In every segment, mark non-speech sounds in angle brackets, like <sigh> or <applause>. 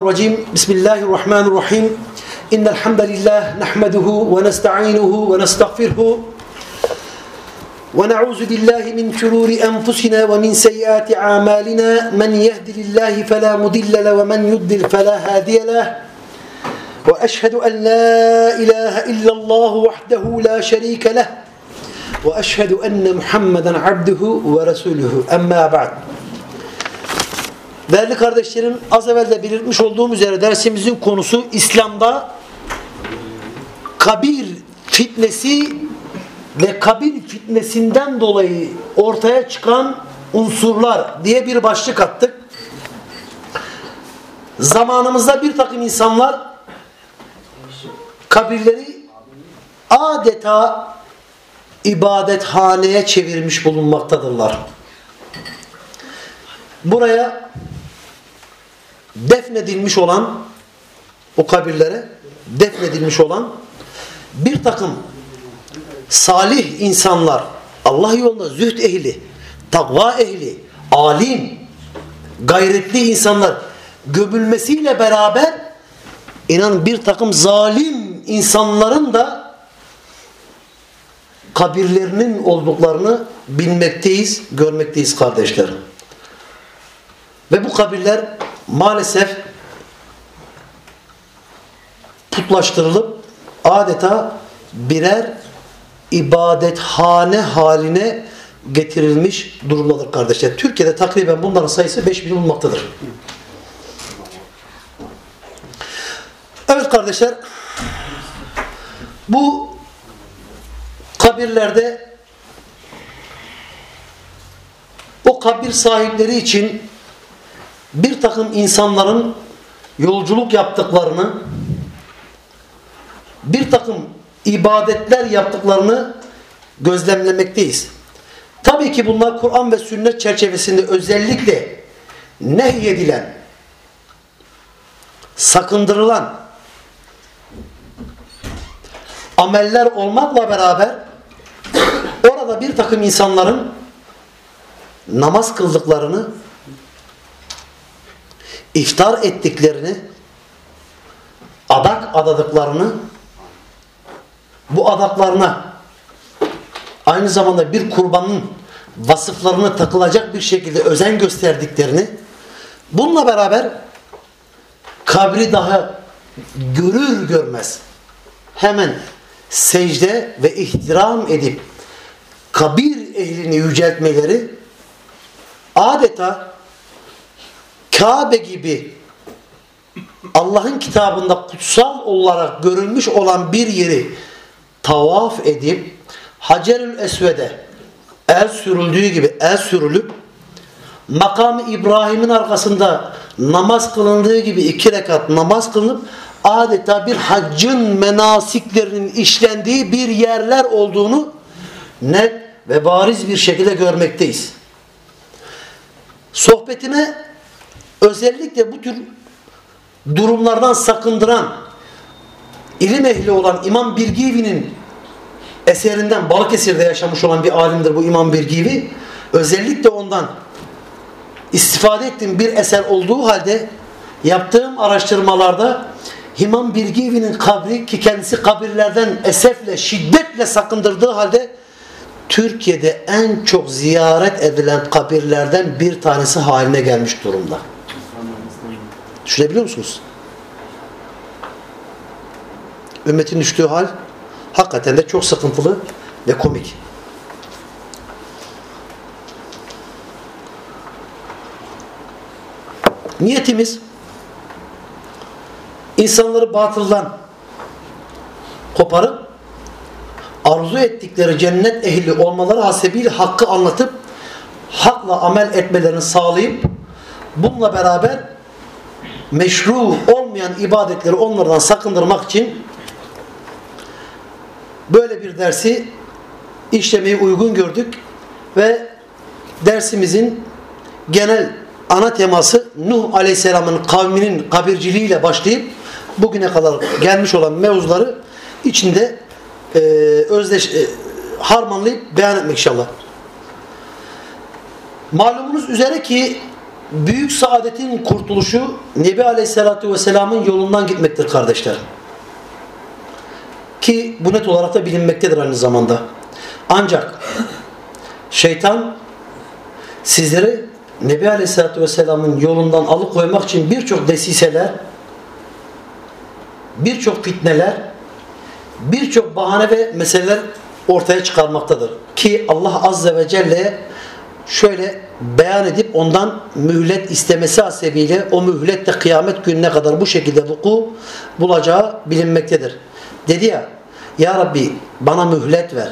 الرجيم. بسم الله الرحمن الرحيم. إن الحمد لله نحمده ونستعينه ونستغفره ونعوذ بالله من شرور أنفسنا ومن سيئات أعمالنا. من يهد الله فلا مضل له ومن يضلل فلا هادي له. وأشهد أن لا إله إلا الله وحده لا شريك له. وأشهد أن محمدا عبده ورسوله. أما بعد. Değerli kardeşlerim az evvel de belirtmiş olduğum üzere dersimizin konusu İslam'da kabir fitnesi ve kabir fitnesinden dolayı ortaya çıkan unsurlar diye bir başlık attık. Zamanımızda bir takım insanlar kabirleri adeta ibadethaneye çevirmiş bulunmaktadırlar. Buraya defnedilmiş olan o kabirlere defnedilmiş olan bir takım salih insanlar Allah yolunda zühd ehli, takva ehli, alim, gayretli insanlar gömülmesiyle beraber inan bir takım zalim insanların da kabirlerinin olduklarını bilmekteyiz, görmekteyiz kardeşlerim. Ve bu kabirler maalesef putlaştırılıp adeta birer ibadethane haline getirilmiş durumdadır kardeşler. Türkiye'de takriben bunların sayısı 5 bin bulmaktadır. Evet kardeşler bu kabirlerde o kabir sahipleri için bir takım insanların yolculuk yaptıklarını, bir takım ibadetler yaptıklarını gözlemlemekteyiz. Tabii ki bunlar Kur'an ve sünnet çerçevesinde özellikle nehyedilen, sakındırılan ameller olmakla beraber orada bir takım insanların namaz kıldıklarını iftar ettiklerini, adak adadıklarını, bu adaklarına aynı zamanda bir kurbanın vasıflarını takılacak bir şekilde özen gösterdiklerini, bununla beraber kabri daha görür görmez hemen secde ve ihtiram edip kabir ehlini yüceltmeleri adeta Kabe gibi Allah'ın kitabında kutsal olarak görülmüş olan bir yeri tavaf edip Hacerül Esved'e el sürüldüğü gibi el sürülüp makamı İbrahim'in arkasında namaz kılındığı gibi iki rekat namaz kılınıp adeta bir haccın menasiklerinin işlendiği bir yerler olduğunu net ve bariz bir şekilde görmekteyiz. Sohbetime özellikle bu tür durumlardan sakındıran ilim ehli olan İmam Birgivi'nin eserinden Balıkesir'de yaşamış olan bir alimdir bu İmam Birgivi. Özellikle ondan istifade ettiğim bir eser olduğu halde yaptığım araştırmalarda İmam Birgivi'nin kabri ki kendisi kabirlerden esefle, şiddetle sakındırdığı halde Türkiye'de en çok ziyaret edilen kabirlerden bir tanesi haline gelmiş durumda. Düşünebiliyor musunuz? Ümmetin düştüğü hal hakikaten de çok sıkıntılı ve komik. Niyetimiz insanları batıldan koparıp arzu ettikleri cennet ehli olmaları hasebiyle hakkı anlatıp hakla amel etmelerini sağlayıp bununla beraber meşru olmayan ibadetleri onlardan sakındırmak için böyle bir dersi işlemeyi uygun gördük ve dersimizin genel ana teması Nuh Aleyhisselam'ın kavminin kabirciliğiyle başlayıp bugüne kadar gelmiş olan mevzuları içinde e, özdeş e, harmanlayıp beyan etmek inşallah. Malumunuz üzere ki büyük saadetin kurtuluşu Nebi Aleyhisselatü Vesselam'ın yolundan gitmektir kardeşler. Ki bu net olarak da bilinmektedir aynı zamanda. Ancak şeytan sizleri Nebi Aleyhisselatü Vesselam'ın yolundan alıkoymak için birçok desiseler, birçok fitneler, birçok bahane ve meseleler ortaya çıkarmaktadır. Ki Allah Azze ve Celle şöyle beyan edip ondan mühlet istemesi hasebiyle o mühlet de kıyamet gününe kadar bu şekilde vuku bulacağı bilinmektedir. Dedi ya Ya Rabbi bana mühlet ver.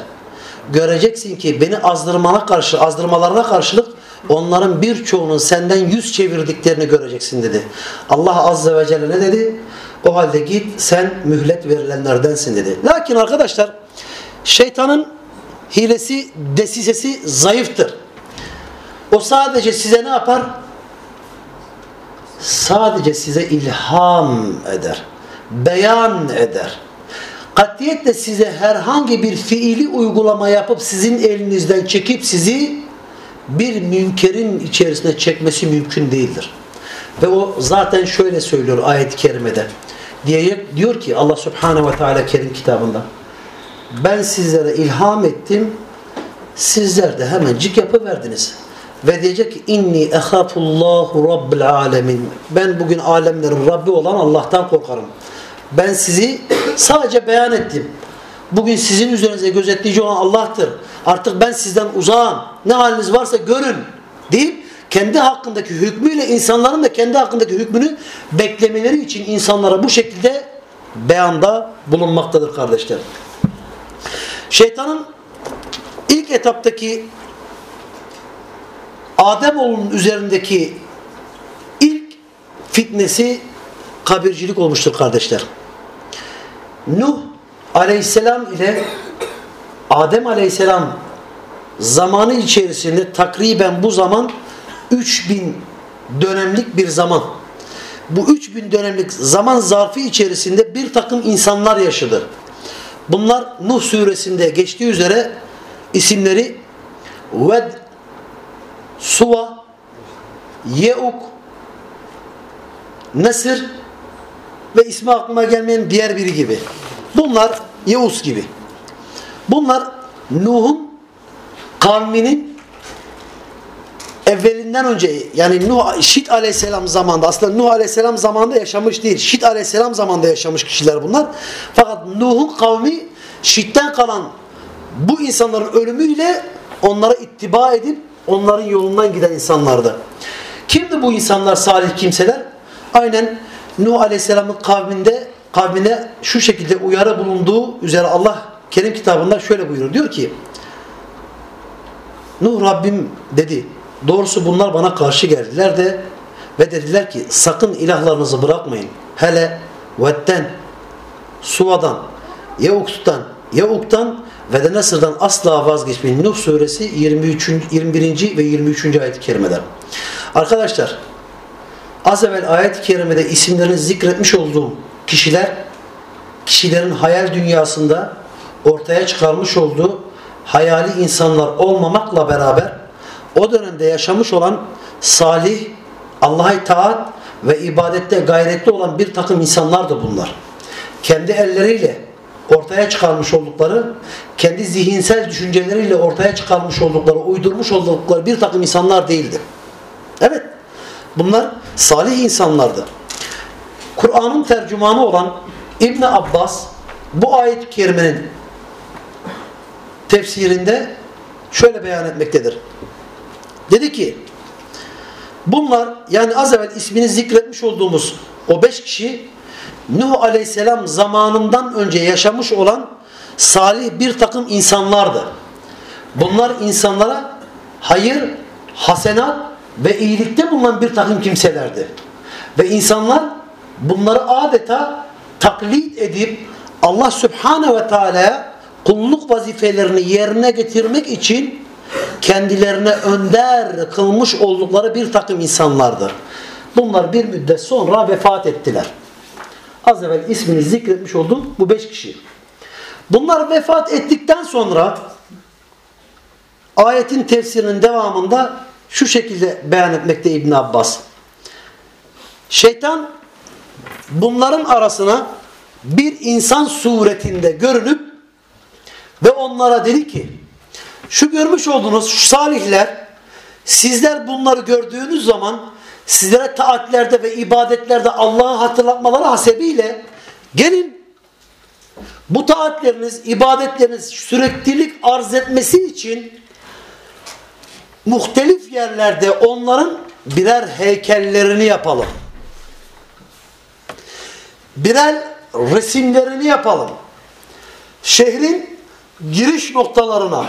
Göreceksin ki beni azdırmana karşı, azdırmalarına karşılık onların birçoğunun senden yüz çevirdiklerini göreceksin dedi. Allah Azze ve Celle ne dedi? O halde git sen mühlet verilenlerdensin dedi. Lakin arkadaşlar şeytanın hilesi, desisesi zayıftır. O sadece size ne yapar? Sadece size ilham eder. Beyan eder. Katiyetle size herhangi bir fiili uygulama yapıp sizin elinizden çekip sizi bir münkerin içerisine çekmesi mümkün değildir. Ve o zaten şöyle söylüyor ayet-i kerimede. Diye, diyor ki Allah Subhanahu ve Teala Kerim kitabında ben sizlere ilham ettim sizler de hemencik yapıverdiniz. Ve diyecek ki inni ehafullahu rabbil alemin. Ben bugün alemlerin Rabbi olan Allah'tan korkarım. Ben sizi sadece beyan ettim. Bugün sizin üzerinize gözetleyici olan Allah'tır. Artık ben sizden uzağım. Ne haliniz varsa görün deyip kendi hakkındaki hükmüyle insanların da kendi hakkındaki hükmünü beklemeleri için insanlara bu şekilde beyanda bulunmaktadır kardeşler. Şeytanın ilk etaptaki Ademoğlunun üzerindeki ilk fitnesi kabircilik olmuştur kardeşler. Nuh aleyhisselam ile Adem aleyhisselam zamanı içerisinde takriben bu zaman 3000 dönemlik bir zaman. Bu 3000 dönemlik zaman zarfı içerisinde bir takım insanlar yaşadı. Bunlar Nuh suresinde geçtiği üzere isimleri Ved, Suva, Yeuk, Nesir ve ismi aklıma gelmeyen diğer biri gibi. Bunlar Yeus gibi. Bunlar Nuh'un kavminin evvelinden önce yani Nuh Şit aleyhisselam zamanında aslında Nuh aleyhisselam zamanında yaşamış değil. Şit aleyhisselam zamanında yaşamış kişiler bunlar. Fakat Nuh'un kavmi Şit'ten kalan bu insanların ölümüyle onlara ittiba edip onların yolundan giden insanlardı. Kimdi bu insanlar salih kimseler? Aynen Nuh Aleyhisselam'ın kavminde kavmine şu şekilde uyarı bulunduğu üzere Allah Kerim kitabında şöyle buyuruyor. Diyor ki Nuh Rabbim dedi. Doğrusu bunlar bana karşı geldiler de ve dediler ki sakın ilahlarınızı bırakmayın. Hele Ved'den, Suva'dan, Yeuk'tan, Yeuk'tan ve de Nesr'dan asla vazgeçmeyin. Nuh suresi 23. 21. ve 23. ayet-i kerimeler. Arkadaşlar az evvel ayet-i kerimede isimlerini zikretmiş olduğum kişiler kişilerin hayal dünyasında ortaya çıkarmış olduğu hayali insanlar olmamakla beraber o dönemde yaşamış olan salih, Allah'a itaat ve ibadette gayretli olan bir takım insanlar da bunlar. Kendi elleriyle ortaya çıkarmış oldukları, kendi zihinsel düşünceleriyle ortaya çıkarmış oldukları, uydurmuş oldukları bir takım insanlar değildi. Evet, bunlar salih insanlardı. Kur'an'ın tercümanı olan İbn Abbas bu ayet-i kerimenin tefsirinde şöyle beyan etmektedir. Dedi ki bunlar yani az evvel ismini zikretmiş olduğumuz o beş kişi Nuh aleyhisselam zamanından önce yaşamış olan salih bir takım insanlardı. Bunlar insanlara hayır, hasenat ve iyilikte bulunan bir takım kimselerdi. Ve insanlar bunları adeta taklit edip Allah Subhanahu ve Teala'ya kulluk vazifelerini yerine getirmek için kendilerine önder kılmış oldukları bir takım insanlardı. Bunlar bir müddet sonra vefat ettiler. Az evvel ismini zikretmiş olduğum bu beş kişi. Bunlar vefat ettikten sonra ayetin tefsirinin devamında şu şekilde beyan etmekte İbn Abbas. Şeytan bunların arasına bir insan suretinde görünüp ve onlara dedi ki şu görmüş olduğunuz şu salihler sizler bunları gördüğünüz zaman sizlere taatlerde ve ibadetlerde Allah'ı hatırlatmaları hasebiyle gelin bu taatleriniz, ibadetleriniz süreklilik arz etmesi için muhtelif yerlerde onların birer heykellerini yapalım. Birer resimlerini yapalım. Şehrin giriş noktalarına,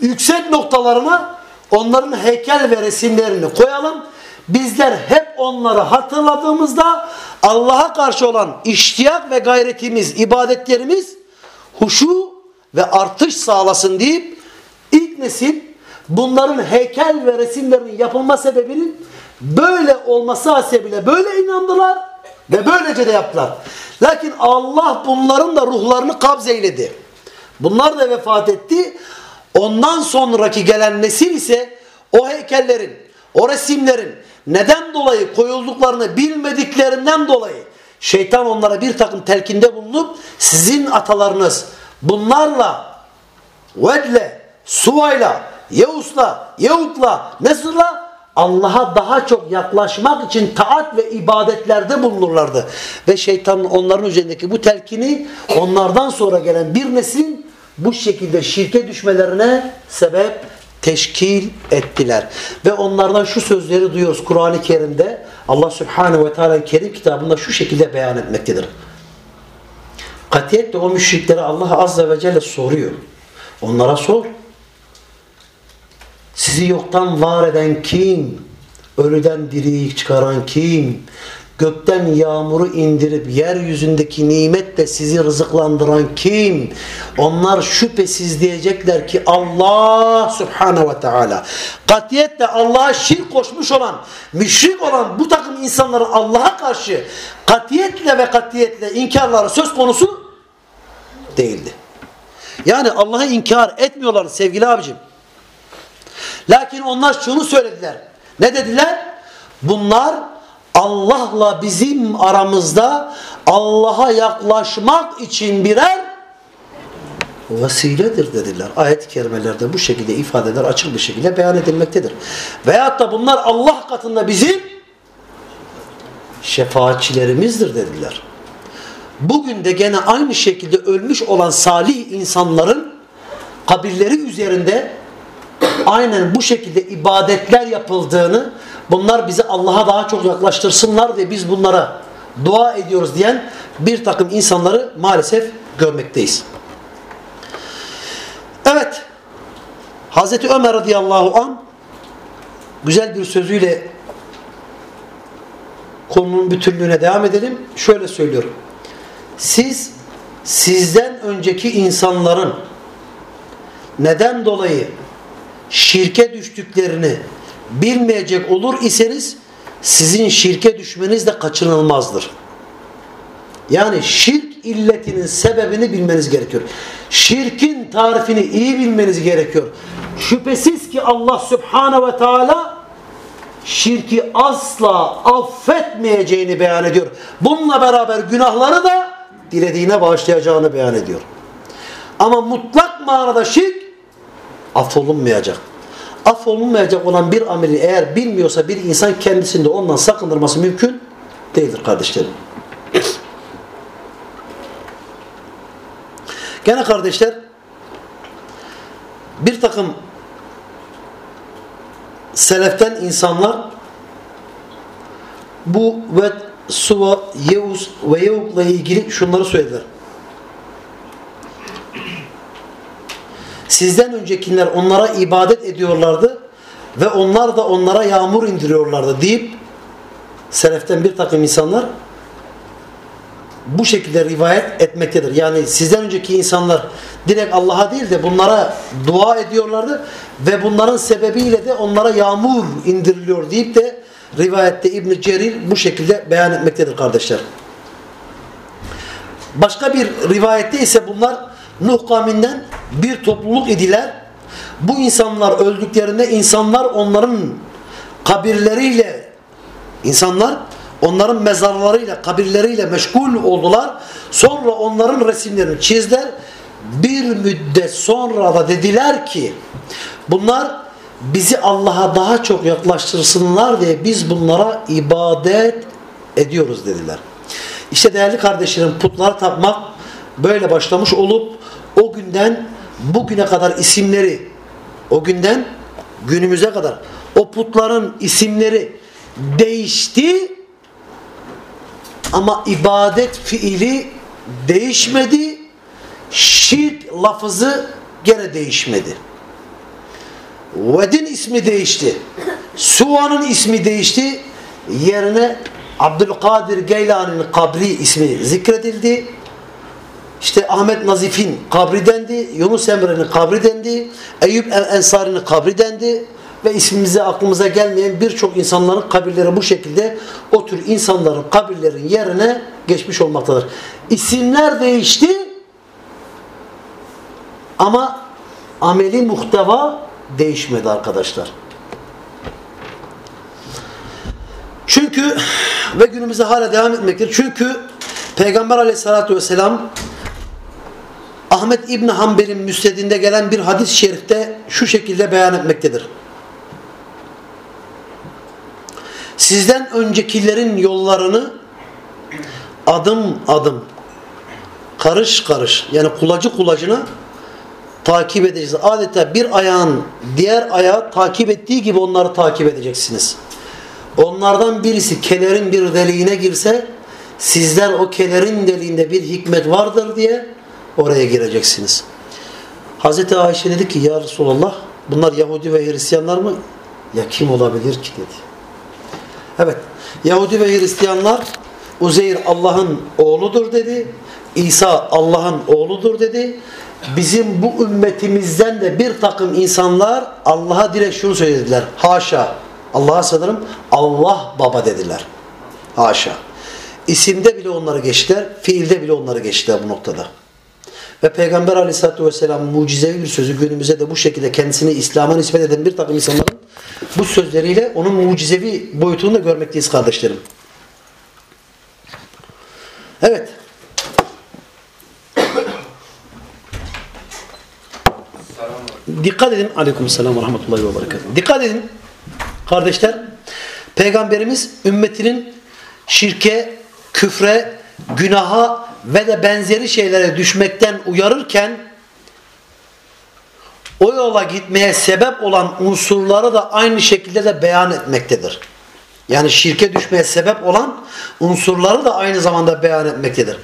yüksek noktalarına onların heykel ve resimlerini koyalım. Bizler hep onları hatırladığımızda Allah'a karşı olan iştiyak ve gayretimiz, ibadetlerimiz huşu ve artış sağlasın deyip ilk nesil bunların heykel ve resimlerinin yapılma sebebinin böyle olması hasebiyle böyle inandılar ve böylece de yaptılar. Lakin Allah bunların da ruhlarını kabzeyledi. Bunlar da vefat etti. Ondan sonraki gelen nesil ise o heykellerin, o resimlerin neden dolayı koyulduklarını bilmediklerinden dolayı şeytan onlara bir takım telkinde bulunup sizin atalarınız bunlarla Vedle, Suvayla, Yevus'la, Yevuk'la, Nesr'la Allah'a daha çok yaklaşmak için taat ve ibadetlerde bulunurlardı. Ve şeytanın onların üzerindeki bu telkini onlardan sonra gelen bir neslin bu şekilde şirke düşmelerine sebep teşkil ettiler. Ve onlardan şu sözleri duyuyoruz Kur'an-ı Kerim'de Allah Subhanahu ve Teala Kerim kitabında şu şekilde beyan etmektedir. Katiyetle o müşriklere Allah Azze ve Celle soruyor. Onlara sor. Sizi yoktan var eden kim? Ölüden diriyi çıkaran kim? Gökten yağmuru indirip yeryüzündeki nimetle sizi rızıklandıran kim? Onlar şüphesiz diyecekler ki Allah subhanehu ve teala. Katiyetle Allah'a şirk koşmuş olan, müşrik olan bu takım insanların Allah'a karşı katiyetle ve katiyetle inkarları söz konusu değildi. Yani Allah'ı inkar etmiyorlar sevgili abicim. Lakin onlar şunu söylediler. Ne dediler? Bunlar Allah'la bizim aramızda Allah'a yaklaşmak için birer vesiledir dediler. Ayet-i kerimelerde bu şekilde ifadeler açık bir şekilde beyan edilmektedir. Veyahut da bunlar Allah katında bizim şefaatçilerimizdir dediler. Bugün de gene aynı şekilde ölmüş olan salih insanların kabirleri üzerinde aynen bu şekilde ibadetler yapıldığını bunlar bizi Allah'a daha çok yaklaştırsınlar ve biz bunlara dua ediyoruz diyen bir takım insanları maalesef görmekteyiz. Evet. Hazreti Ömer radıyallahu an güzel bir sözüyle konunun bütünlüğüne devam edelim. Şöyle söylüyorum. Siz sizden önceki insanların neden dolayı şirke düştüklerini bilmeyecek olur iseniz sizin şirke düşmeniz de kaçınılmazdır. Yani şirk illetinin sebebini bilmeniz gerekiyor. Şirkin tarifini iyi bilmeniz gerekiyor. Şüphesiz ki Allah Subhanahu ve Teala şirki asla affetmeyeceğini beyan ediyor. Bununla beraber günahları da dilediğine bağışlayacağını beyan ediyor. Ama mutlak manada şirk affolunmayacak. Affolunmayacak olan bir ameli eğer bilmiyorsa bir insan kendisinde ondan sakındırması mümkün değildir kardeşlerim. Gene kardeşler bir takım seleften insanlar bu ve Suva, Yevus ve Yevuk'la ilgili şunları söylediler. Sizden öncekiler onlara ibadet ediyorlardı ve onlar da onlara yağmur indiriyorlardı deyip seleften bir takım insanlar bu şekilde rivayet etmektedir. Yani sizden önceki insanlar direkt Allah'a değil de bunlara dua ediyorlardı ve bunların sebebiyle de onlara yağmur indiriliyor deyip de rivayette İbn Cerir bu şekilde beyan etmektedir kardeşler. Başka bir rivayette ise bunlar Nuh kavminden bir topluluk idiler Bu insanlar öldüklerinde insanlar onların kabirleriyle insanlar onların mezarlarıyla, kabirleriyle meşgul oldular. Sonra onların resimlerini çizdiler. Bir müddet sonra da dediler ki bunlar bizi Allah'a daha çok yaklaştırsınlar diye biz bunlara ibadet ediyoruz dediler. İşte değerli kardeşlerim putlara tapmak böyle başlamış olup o günden bugüne kadar isimleri o günden günümüze kadar o putların isimleri değişti ama ibadet fiili değişmedi şirk lafızı gene değişmedi. Ved'in ismi değişti Suva'nın ismi değişti yerine Abdülkadir Geylani'nin kabri ismi zikredildi işte Ahmet Nazif'in kabri dendi, Yunus Emre'nin kabri dendi, Eyüp Ensari'nin kabri dendi ve ismimize aklımıza gelmeyen birçok insanların kabirleri bu şekilde o tür insanların kabirlerin yerine geçmiş olmaktadır. İsimler değişti ama ameli muhteva değişmedi arkadaşlar. Çünkü ve günümüze hala devam etmektir. Çünkü Peygamber aleyhissalatü vesselam Ahmet İbni Hanbel'in müstedinde gelen bir hadis-i şerifte şu şekilde beyan etmektedir. Sizden öncekilerin yollarını adım adım karış karış yani kulacı kulacına takip edeceğiz. Adeta bir ayağın diğer ayağı takip ettiği gibi onları takip edeceksiniz. Onlardan birisi kelerin bir deliğine girse sizler o kelerin deliğinde bir hikmet vardır diye oraya gireceksiniz. Hazreti Ayşe dedi ki ya Resulallah bunlar Yahudi ve Hristiyanlar mı? Ya kim olabilir ki dedi. Evet Yahudi ve Hristiyanlar Uzeyr Allah'ın oğludur dedi. İsa Allah'ın oğludur dedi. Bizim bu ümmetimizden de bir takım insanlar Allah'a direkt şunu söylediler. Haşa. Allah'a sanırım Allah baba dediler. Haşa. İsimde bile onları geçtiler. Fiilde bile onları geçtiler bu noktada. Ve Peygamber aleyhissalatü vesselam mucizevi bir sözü günümüze de bu şekilde kendisini İslam'a nispet eden bir takım insanların bu sözleriyle onun mucizevi boyutunu da görmekteyiz kardeşlerim. Evet. Dikkat edin. Aleykümselam ve rahmetullahi ve berekatuhu. Dikkat edin. Kardeşler. Peygamberimiz ümmetinin şirke, küfre, günaha ve de benzeri şeylere düşmekten uyarırken o yola gitmeye sebep olan unsurları da aynı şekilde de beyan etmektedir. Yani şirke düşmeye sebep olan unsurları da aynı zamanda beyan etmektedir.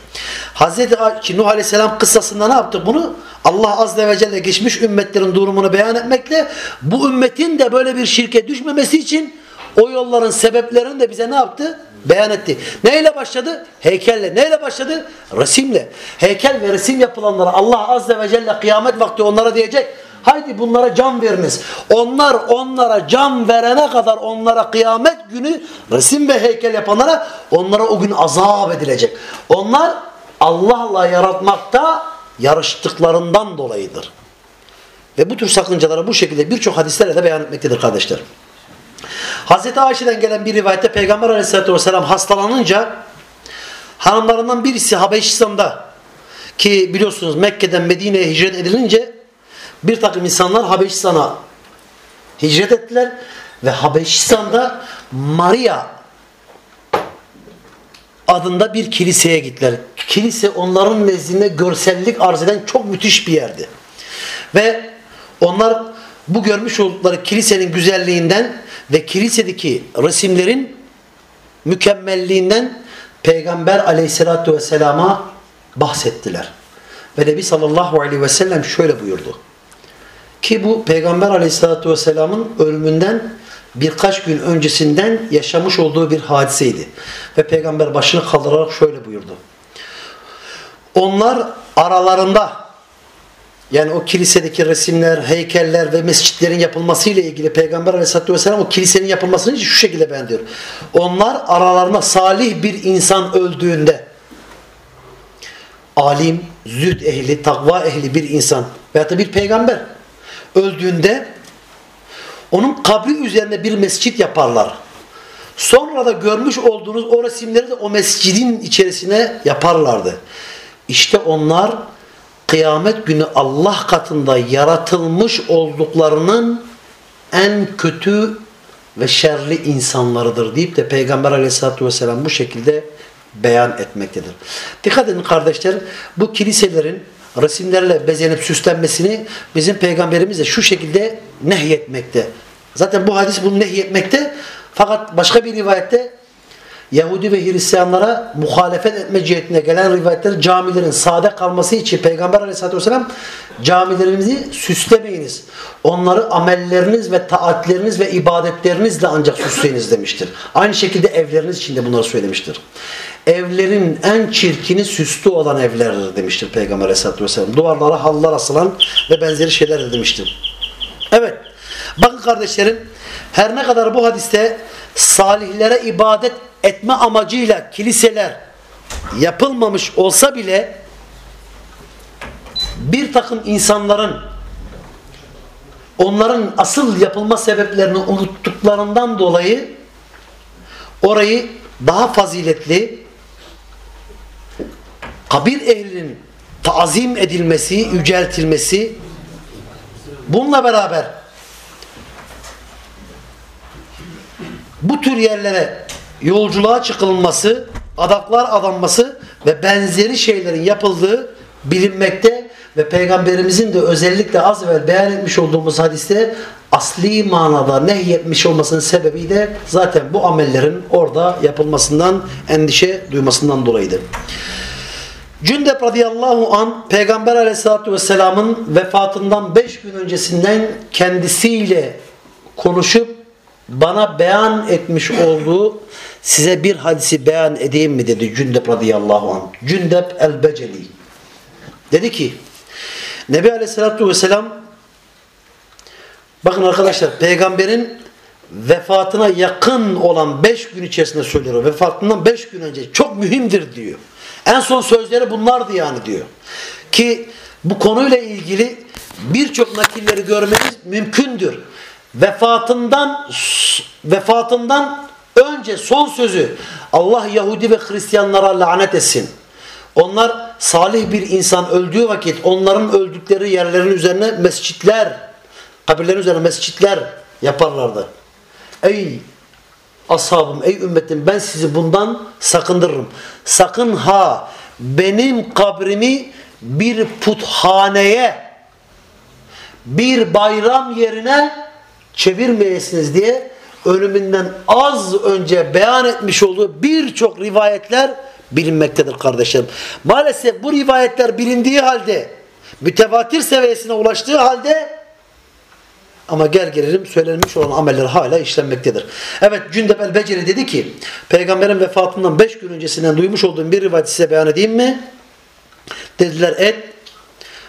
Hazreti Nuh Aleyhisselam kıssasında ne yaptı bunu? Allah Azze ve Celle geçmiş ümmetlerin durumunu beyan etmekle bu ümmetin de böyle bir şirke düşmemesi için o yolların sebeplerini de bize ne yaptı? Beyan etti. Neyle başladı? Heykelle. Neyle başladı? Resimle. Heykel ve resim yapılanlara Allah Azze ve Celle kıyamet vakti onlara diyecek. Haydi bunlara can veriniz. Onlar onlara can verene kadar onlara kıyamet günü resim ve heykel yapanlara onlara o gün azap edilecek. Onlar Allah'la yaratmakta yarıştıklarından dolayıdır. Ve bu tür sakıncaları bu şekilde birçok hadislerle de beyan etmektedir kardeşler. Hazreti Ayşe'den gelen bir rivayette Peygamber aleyhissalatü vesselam hastalanınca hanımlarından birisi Habeşistan'da ki biliyorsunuz Mekke'den Medine'ye hicret edilince bir takım insanlar Habeşistan'a hicret ettiler ve Habeşistan'da Maria adında bir kiliseye gittiler. Kilise onların nezdinde görsellik arz eden çok müthiş bir yerdi. Ve onlar bu görmüş oldukları kilisenin güzelliğinden ve kilisedeki resimlerin mükemmelliğinden Peygamber aleyhissalatü vesselama bahsettiler. Ve Nebi sallallahu aleyhi ve sellem şöyle buyurdu. Ki bu Peygamber aleyhissalatü vesselamın ölümünden birkaç gün öncesinden yaşamış olduğu bir hadiseydi. Ve Peygamber başını kaldırarak şöyle buyurdu. Onlar aralarında yani o kilisedeki resimler, heykeller ve mescitlerin yapılması ile ilgili Peygamber Aleyhisselatü Vesselam o kilisenin yapılmasını şu şekilde diyor. Onlar aralarında salih bir insan öldüğünde alim, zühd ehli, takva ehli bir insan veya da bir peygamber öldüğünde onun kabri üzerine bir mescit yaparlar. Sonra da görmüş olduğunuz o resimleri de o mescidin içerisine yaparlardı. İşte onlar kıyamet günü Allah katında yaratılmış olduklarının en kötü ve şerli insanlarıdır deyip de Peygamber aleyhissalatü vesselam bu şekilde beyan etmektedir. Dikkat edin kardeşler bu kiliselerin resimlerle bezenip süslenmesini bizim peygamberimiz de şu şekilde nehyetmekte. Zaten bu hadis bunu nehyetmekte fakat başka bir rivayette Yahudi ve Hristiyanlara muhalefet etme cihetine gelen rivayetler camilerin sade kalması için Peygamber aleyhissalatü vesselam camilerimizi süslemeyiniz. Onları amelleriniz ve taatleriniz ve ibadetlerinizle ancak süsleyiniz demiştir. Aynı şekilde evleriniz için de bunları söylemiştir. Evlerin en çirkini süslü olan evlerdir demiştir Peygamber aleyhissalatü vesselam. Duvarlara halılar asılan ve benzeri şeyler demiştir. Evet. Bakın kardeşlerim her ne kadar bu hadiste salihlere ibadet etme amacıyla kiliseler yapılmamış olsa bile bir takım insanların onların asıl yapılma sebeplerini unuttuklarından dolayı orayı daha faziletli kabir ehlinin tazim edilmesi, yüceltilmesi bununla beraber bu tür yerlere yolculuğa çıkılması, adaklar adanması ve benzeri şeylerin yapıldığı bilinmekte ve Peygamberimizin de özellikle az evvel beyan etmiş olduğumuz hadiste asli manada nehyetmiş olmasının sebebi de zaten bu amellerin orada yapılmasından endişe duymasından dolayıdır. Cündep radıyallahu an Peygamber aleyhissalatü vesselamın vefatından beş gün öncesinden kendisiyle konuşup bana beyan etmiş olduğu size bir hadisi beyan edeyim mi dedi Cündep radıyallahu anh. Cündep el-Beceli. Dedi ki Nebi aleyhissalatü vesselam bakın arkadaşlar peygamberin vefatına yakın olan beş gün içerisinde söylüyor. Vefatından beş gün önce çok mühimdir diyor. En son sözleri bunlardı yani diyor. Ki bu konuyla ilgili birçok nakilleri görmeniz mümkündür vefatından vefatından önce son sözü Allah Yahudi ve Hristiyanlara lanet etsin. Onlar salih bir insan öldüğü vakit onların öldükleri yerlerin üzerine mescitler, kabirlerin üzerine mescitler yaparlardı. Ey ashabım, ey ümmetim ben sizi bundan sakındırırım. Sakın ha benim kabrimi bir puthaneye, bir bayram yerine çevirmeyesiniz diye ölümünden az önce beyan etmiş olduğu birçok rivayetler bilinmektedir kardeşlerim. Maalesef bu rivayetler bilindiği halde mütevatir seviyesine ulaştığı halde ama gel gelelim söylenmiş olan ameller hala işlenmektedir. Evet Cündep el-Beceri dedi ki peygamberin vefatından 5 gün öncesinden duymuş olduğum bir rivayet size beyan edeyim mi? Dediler et.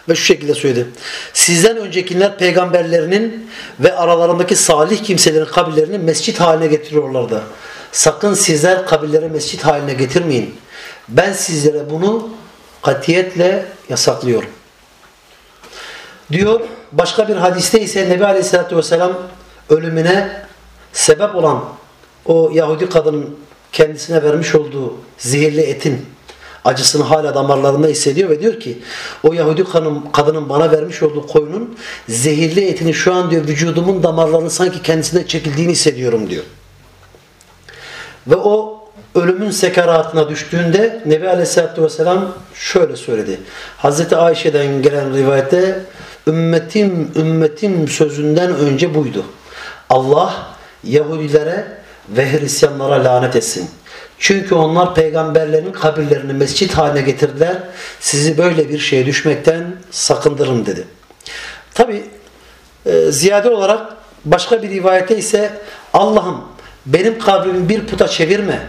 Ve şu şekilde söyledi. Sizden öncekiler peygamberlerinin ve aralarındaki salih kimselerin kabirlerini mescit haline getiriyorlardı. Sakın sizler kabirleri mescit haline getirmeyin. Ben sizlere bunu katiyetle yasaklıyorum. Diyor başka bir hadiste ise Nebi Aleyhisselatü Vesselam ölümüne sebep olan o Yahudi kadının kendisine vermiş olduğu zehirli etin acısını hala damarlarında hissediyor ve diyor ki o Yahudi kadın, kadının bana vermiş olduğu koyunun zehirli etini şu an diyor vücudumun damarlarının sanki kendisine çekildiğini hissediyorum diyor. Ve o ölümün sekaratına düştüğünde Nebi Aleyhisselatü Vesselam şöyle söyledi. Hazreti Ayşe'den gelen rivayette ümmetim ümmetim sözünden önce buydu. Allah Yahudilere ve Hristiyanlara lanet etsin. Çünkü onlar peygamberlerin kabirlerini mescit haline getirdiler. Sizi böyle bir şeye düşmekten sakındırın dedi. Tabi e, ziyade olarak başka bir rivayette ise Allah'ım benim kabrimi bir puta çevirme.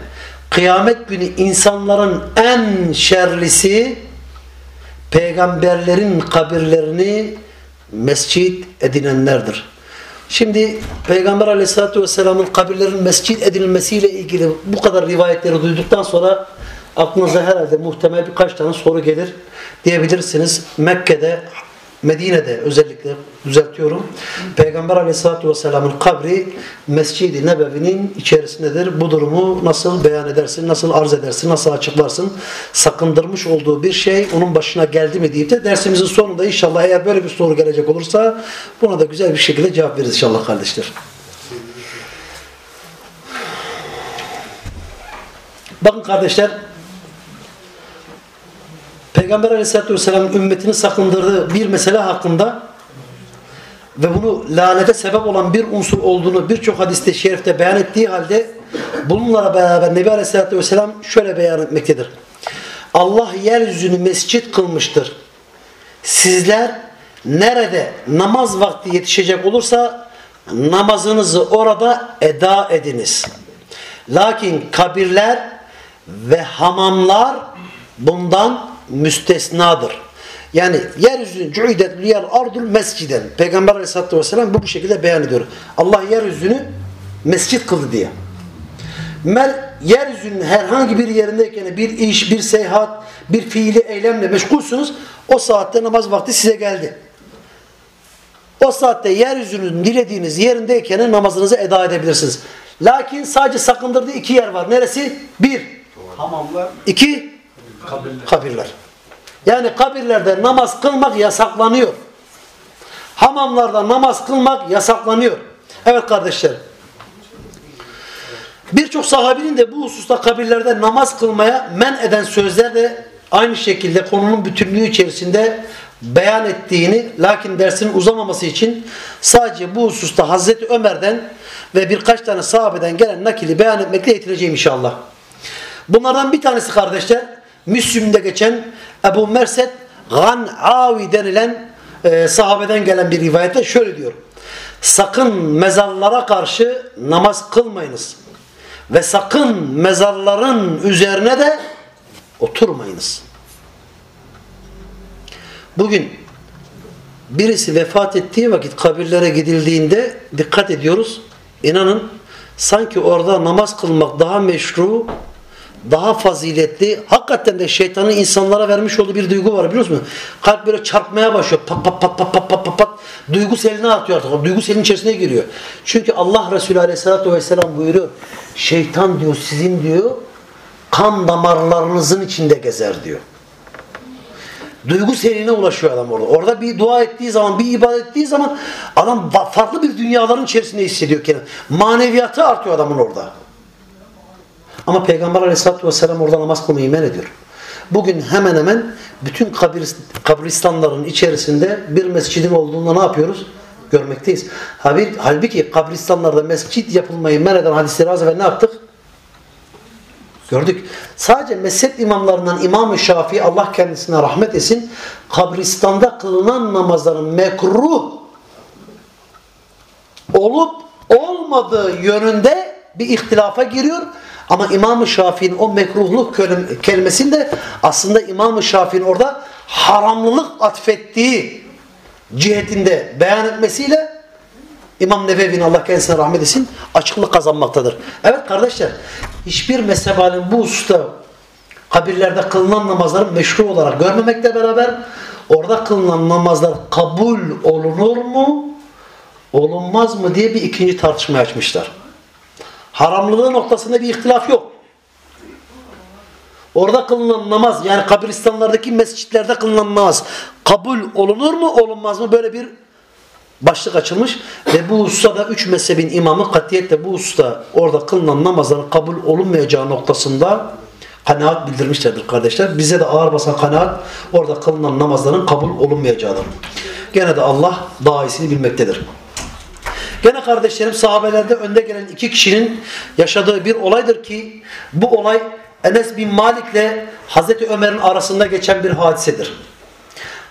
Kıyamet günü insanların en şerlisi peygamberlerin kabirlerini mescit edinenlerdir. Şimdi Peygamber aleyhissalatü vesselamın kabirlerin mescit edilmesiyle ilgili bu kadar rivayetleri duyduktan sonra aklınıza herhalde muhtemel birkaç tane soru gelir diyebilirsiniz. Mekke'de Medine'de özellikle düzeltiyorum. Peygamber aleyhissalatü vesselamın kabri Mescid-i Nebevi'nin içerisindedir. Bu durumu nasıl beyan edersin, nasıl arz edersin, nasıl açıklarsın? Sakındırmış olduğu bir şey onun başına geldi mi deyip de dersimizin sonunda inşallah eğer böyle bir soru gelecek olursa buna da güzel bir şekilde cevap veririz inşallah kardeşler. Bakın kardeşler Peygamber aleyhissalatü vesselamın ümmetini sakındırdığı bir mesele hakkında ve bunu lanete sebep olan bir unsur olduğunu birçok hadiste şerifte beyan ettiği halde bununla beraber Nebi aleyhissalatü vesselam şöyle beyan etmektedir. Allah yeryüzünü mescit kılmıştır. Sizler nerede namaz vakti yetişecek olursa namazınızı orada eda ediniz. Lakin kabirler ve hamamlar bundan müstesnadır. Yani yeryüzünü cu'idet liyel ardul mesciden. Peygamber aleyhissalatü vesselam bu bu şekilde beyan ediyor. Allah yeryüzünü mescit kıldı diye. Mel yeryüzünün herhangi bir yerindeyken bir iş, bir seyahat, bir fiili eylemle meşgulsünüz. O saatte namaz vakti size geldi. O saatte yeryüzünün dilediğiniz yerindeyken namazınızı eda edebilirsiniz. Lakin sadece sakındırdığı iki yer var. Neresi? Bir. Hamamlar. İki. Kabirler. kabirler. Yani kabirlerde namaz kılmak yasaklanıyor. Hamamlarda namaz kılmak yasaklanıyor. Evet kardeşler. Birçok sahabinin de bu hususta kabirlerde namaz kılmaya men eden sözler de aynı şekilde konunun bütünlüğü içerisinde beyan ettiğini lakin dersin uzamaması için sadece bu hususta Hazreti Ömer'den ve birkaç tane sahabeden gelen nakili beyan etmekle yetineceğim inşallah. Bunlardan bir tanesi kardeşler Müslüm'de geçen Ebu Merset Gan'avi denilen e, sahabeden gelen bir rivayette şöyle diyor. Sakın mezarlara karşı namaz kılmayınız. Ve sakın mezarların üzerine de oturmayınız. Bugün birisi vefat ettiği vakit kabirlere gidildiğinde dikkat ediyoruz. İnanın sanki orada namaz kılmak daha meşru, daha faziletli. Hakikaten de şeytanın insanlara vermiş olduğu bir duygu var biliyor musun? Kalp böyle çarpmaya başlıyor. Pat pat pat pat pat pat pat pat. Duygu seline atıyor artık. Duygu selin içerisine giriyor. Çünkü Allah Resulü Aleyhisselatü Vesselam buyuruyor. Şeytan diyor sizin diyor kan damarlarınızın içinde gezer diyor. Duygu serine ulaşıyor adam orada. Orada bir dua ettiği zaman, bir ibadet ettiği zaman adam farklı bir dünyaların içerisinde hissediyor kendini. Maneviyatı artıyor adamın orada. Ama Peygamber aleyhissalatü vesselam orada namaz kılmayı iman ediyor. Bugün hemen hemen bütün kabir, kabristanların içerisinde bir mescidin olduğunda ne yapıyoruz? Görmekteyiz. Halbuki kabristanlarda mescit yapılmayı men eden hadisleri az evvel ne yaptık? Gördük. Sadece mezhep imamlarından İmam-ı Şafii Allah kendisine rahmet etsin kabristanda kılınan namazların mekruh olup olmadığı yönünde bir ihtilafa giriyor. Ama İmam-ı Şafii'nin o mekruhluk kelimesinde aslında İmam-ı Şafii'nin orada haramlılık atfettiği cihetinde beyan etmesiyle İmam Nevevi'nin Allah kendisine rahmet etsin açıklık kazanmaktadır. Evet kardeşler hiçbir mezhep bu usta kabirlerde kılınan namazları meşru olarak görmemekle beraber orada kılınan namazlar kabul olunur mu olunmaz mı diye bir ikinci tartışma açmışlar. Haramlılığı noktasında bir ihtilaf yok. Orada kılınan namaz yani kabristanlardaki mescitlerde kılınan namaz kabul olunur mu olunmaz mı böyle bir başlık açılmış ve bu hususta da üç mezhebin imamı katiyetle bu hususta orada kılınan namazların kabul olunmayacağı noktasında kanaat bildirmişlerdir kardeşler. Bize de ağır basan kanaat orada kılınan namazların kabul olunmayacağıdır. Gene de Allah daha iyisini bilmektedir. Gene kardeşlerim sahabelerde önde gelen iki kişinin yaşadığı bir olaydır ki bu olay Enes bin Malik ile Hazreti Ömer'in arasında geçen bir hadisedir.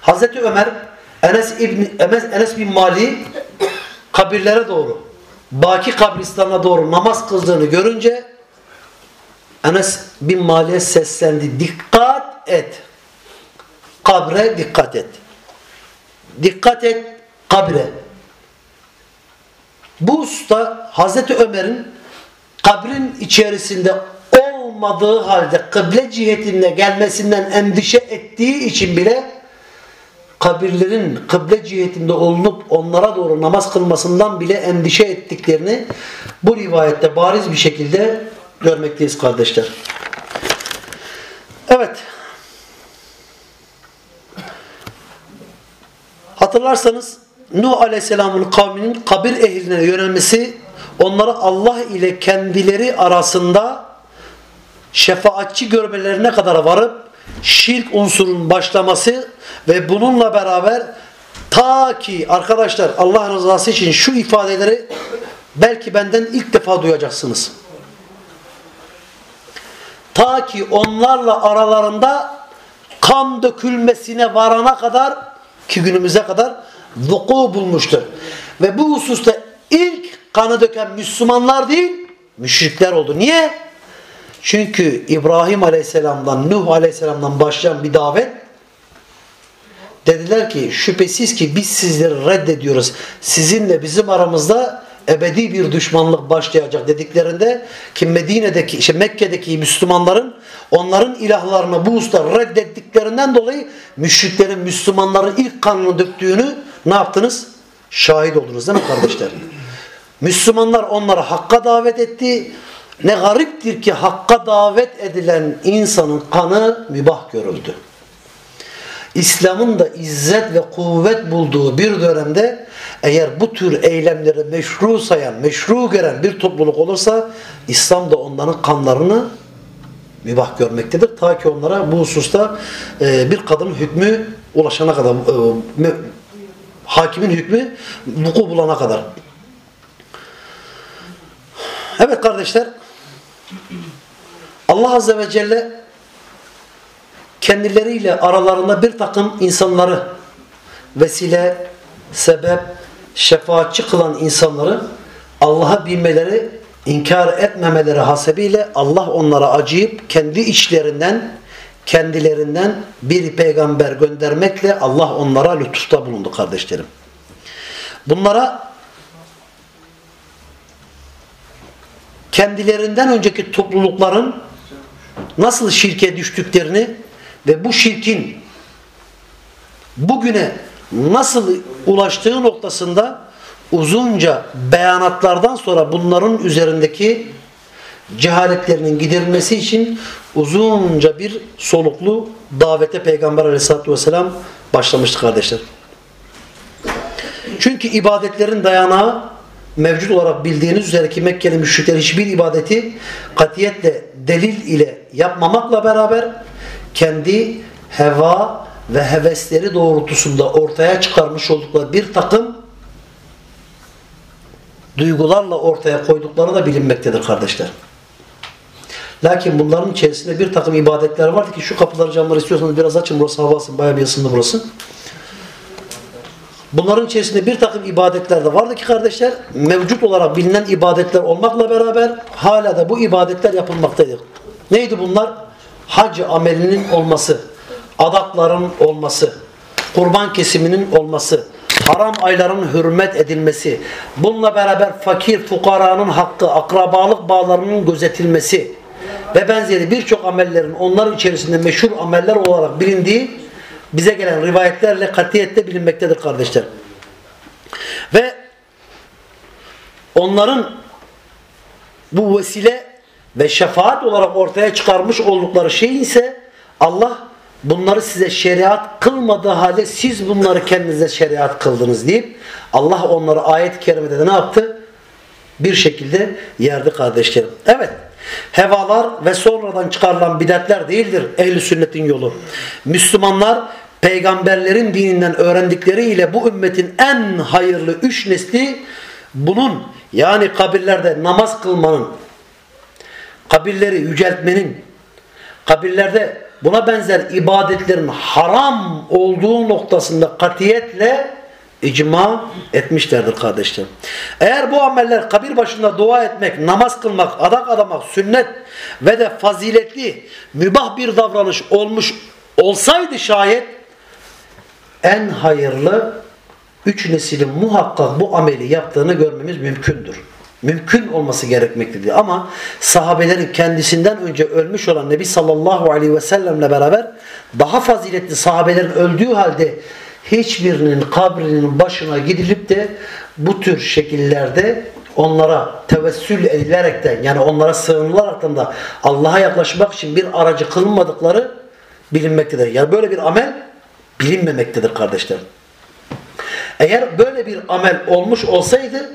Hazreti Ömer Enes, İbni, Enes, Enes bin Mali kabirlere doğru Baki kabristanına doğru namaz kıldığını görünce Enes bin Mali'ye seslendi. Dikkat et. Kabre dikkat et. Dikkat et kabre. Bu usta Hazreti Ömer'in kabrin içerisinde olmadığı halde kıble cihetinde gelmesinden endişe ettiği için bile kabirlerin kıble cihetinde olunup onlara doğru namaz kılmasından bile endişe ettiklerini bu rivayette bariz bir şekilde görmekteyiz kardeşler. Evet. Hatırlarsanız Nuh Aleyhisselam'ın kavminin kabir ehline yönelmesi onları Allah ile kendileri arasında şefaatçi görmelerine kadar varıp şirk unsurun başlaması ve bununla beraber ta ki arkadaşlar Allah rızası için şu ifadeleri belki benden ilk defa duyacaksınız. Ta ki onlarla aralarında kan dökülmesine varana kadar ki günümüze kadar vuku bulmuştur. Ve bu hususta ilk kanı döken Müslümanlar değil, müşrikler oldu. Niye? Çünkü İbrahim Aleyhisselam'dan, Nuh Aleyhisselam'dan başlayan bir davet dediler ki şüphesiz ki biz sizleri reddediyoruz. Sizinle bizim aramızda ebedi bir düşmanlık başlayacak dediklerinde ki Medine'deki, işte Mekke'deki Müslümanların onların ilahlarını bu usta reddettiklerinden dolayı müşriklerin Müslümanların ilk kanını döktüğünü ne yaptınız? Şahit oldunuz değil mi kardeşler? <laughs> Müslümanlar onlara hakka davet etti. Ne gariptir ki hakka davet edilen insanın kanı mübah görüldü. İslam'ın da izzet ve kuvvet bulduğu bir dönemde eğer bu tür eylemleri meşru sayan, meşru gören bir topluluk olursa İslam da onların kanlarını mübah görmektedir. Ta ki onlara bu hususta e, bir kadının hükmü ulaşana kadar, e, hakimin hükmü vuku bulana kadar. Evet kardeşler, Allah Azze ve Celle kendileriyle aralarında bir takım insanları vesile, sebep, şefaatçi kılan insanları Allah'a bilmeleri, inkar etmemeleri hasebiyle Allah onlara acıyıp kendi içlerinden, kendilerinden bir peygamber göndermekle Allah onlara lütufta bulundu kardeşlerim. Bunlara kendilerinden önceki toplulukların nasıl şirke düştüklerini ve bu şirkin bugüne nasıl ulaştığı noktasında uzunca beyanatlardan sonra bunların üzerindeki cehaletlerinin giderilmesi için uzunca bir soluklu davete Peygamber aleyhissalatü vesselam başlamıştı kardeşler. Çünkü ibadetlerin dayanağı mevcut olarak bildiğiniz üzere ki Mekkeli müşrikler hiçbir ibadeti katiyetle delil ile yapmamakla beraber kendi heva ve hevesleri doğrultusunda ortaya çıkarmış oldukları bir takım duygularla ortaya koydukları da bilinmektedir kardeşler. Lakin bunların içerisinde bir takım ibadetler vardı ki şu kapıları camları istiyorsanız biraz açın burası hava alsın bayağı bir ısındı burası. Bunların içerisinde bir takım ibadetler de vardı ki kardeşler mevcut olarak bilinen ibadetler olmakla beraber hala da bu ibadetler yapılmaktaydı. Neydi bunlar? Hac amelinin olması, adakların olması, kurban kesiminin olması, haram ayların hürmet edilmesi, bununla beraber fakir fukaranın hakkı, akrabalık bağlarının gözetilmesi ve benzeri birçok amellerin onlar içerisinde meşhur ameller olarak bilindiği bize gelen rivayetlerle katiyette bilinmektedir kardeşler. Ve onların bu vesile ve şefaat olarak ortaya çıkarmış oldukları şey ise Allah bunları size şeriat kılmadığı halde siz bunları kendinize şeriat kıldınız deyip Allah onları ayet-i kerimede de ne yaptı? Bir şekilde yerdi kardeşlerim. Evet. Hevalar ve sonradan çıkarılan bidetler değildir ehli sünnetin yolu. Müslümanlar peygamberlerin dininden öğrendikleriyle bu ümmetin en hayırlı üç nesli bunun yani kabirlerde namaz kılmanın, kabirleri yüceltmenin, kabirlerde buna benzer ibadetlerin haram olduğu noktasında katiyetle icma etmişlerdir kardeşlerim. Eğer bu ameller kabir başında dua etmek, namaz kılmak, adak adamak, sünnet ve de faziletli, mübah bir davranış olmuş olsaydı şayet en hayırlı üç neslin muhakkak bu ameli yaptığını görmemiz mümkündür. Mümkün olması gerekmektedir. Ama sahabelerin kendisinden önce ölmüş olan Nebi sallallahu aleyhi ve sellemle beraber daha faziletli sahabelerin öldüğü halde hiçbirinin kabrinin başına gidilip de bu tür şekillerde onlara tevessül edilerekten yani onlara sığınılaraktan da Allah'a yaklaşmak için bir aracı kılınmadıkları bilinmektedir. Yani böyle bir amel bilinmemektedir kardeşlerim. Eğer böyle bir amel olmuş olsaydı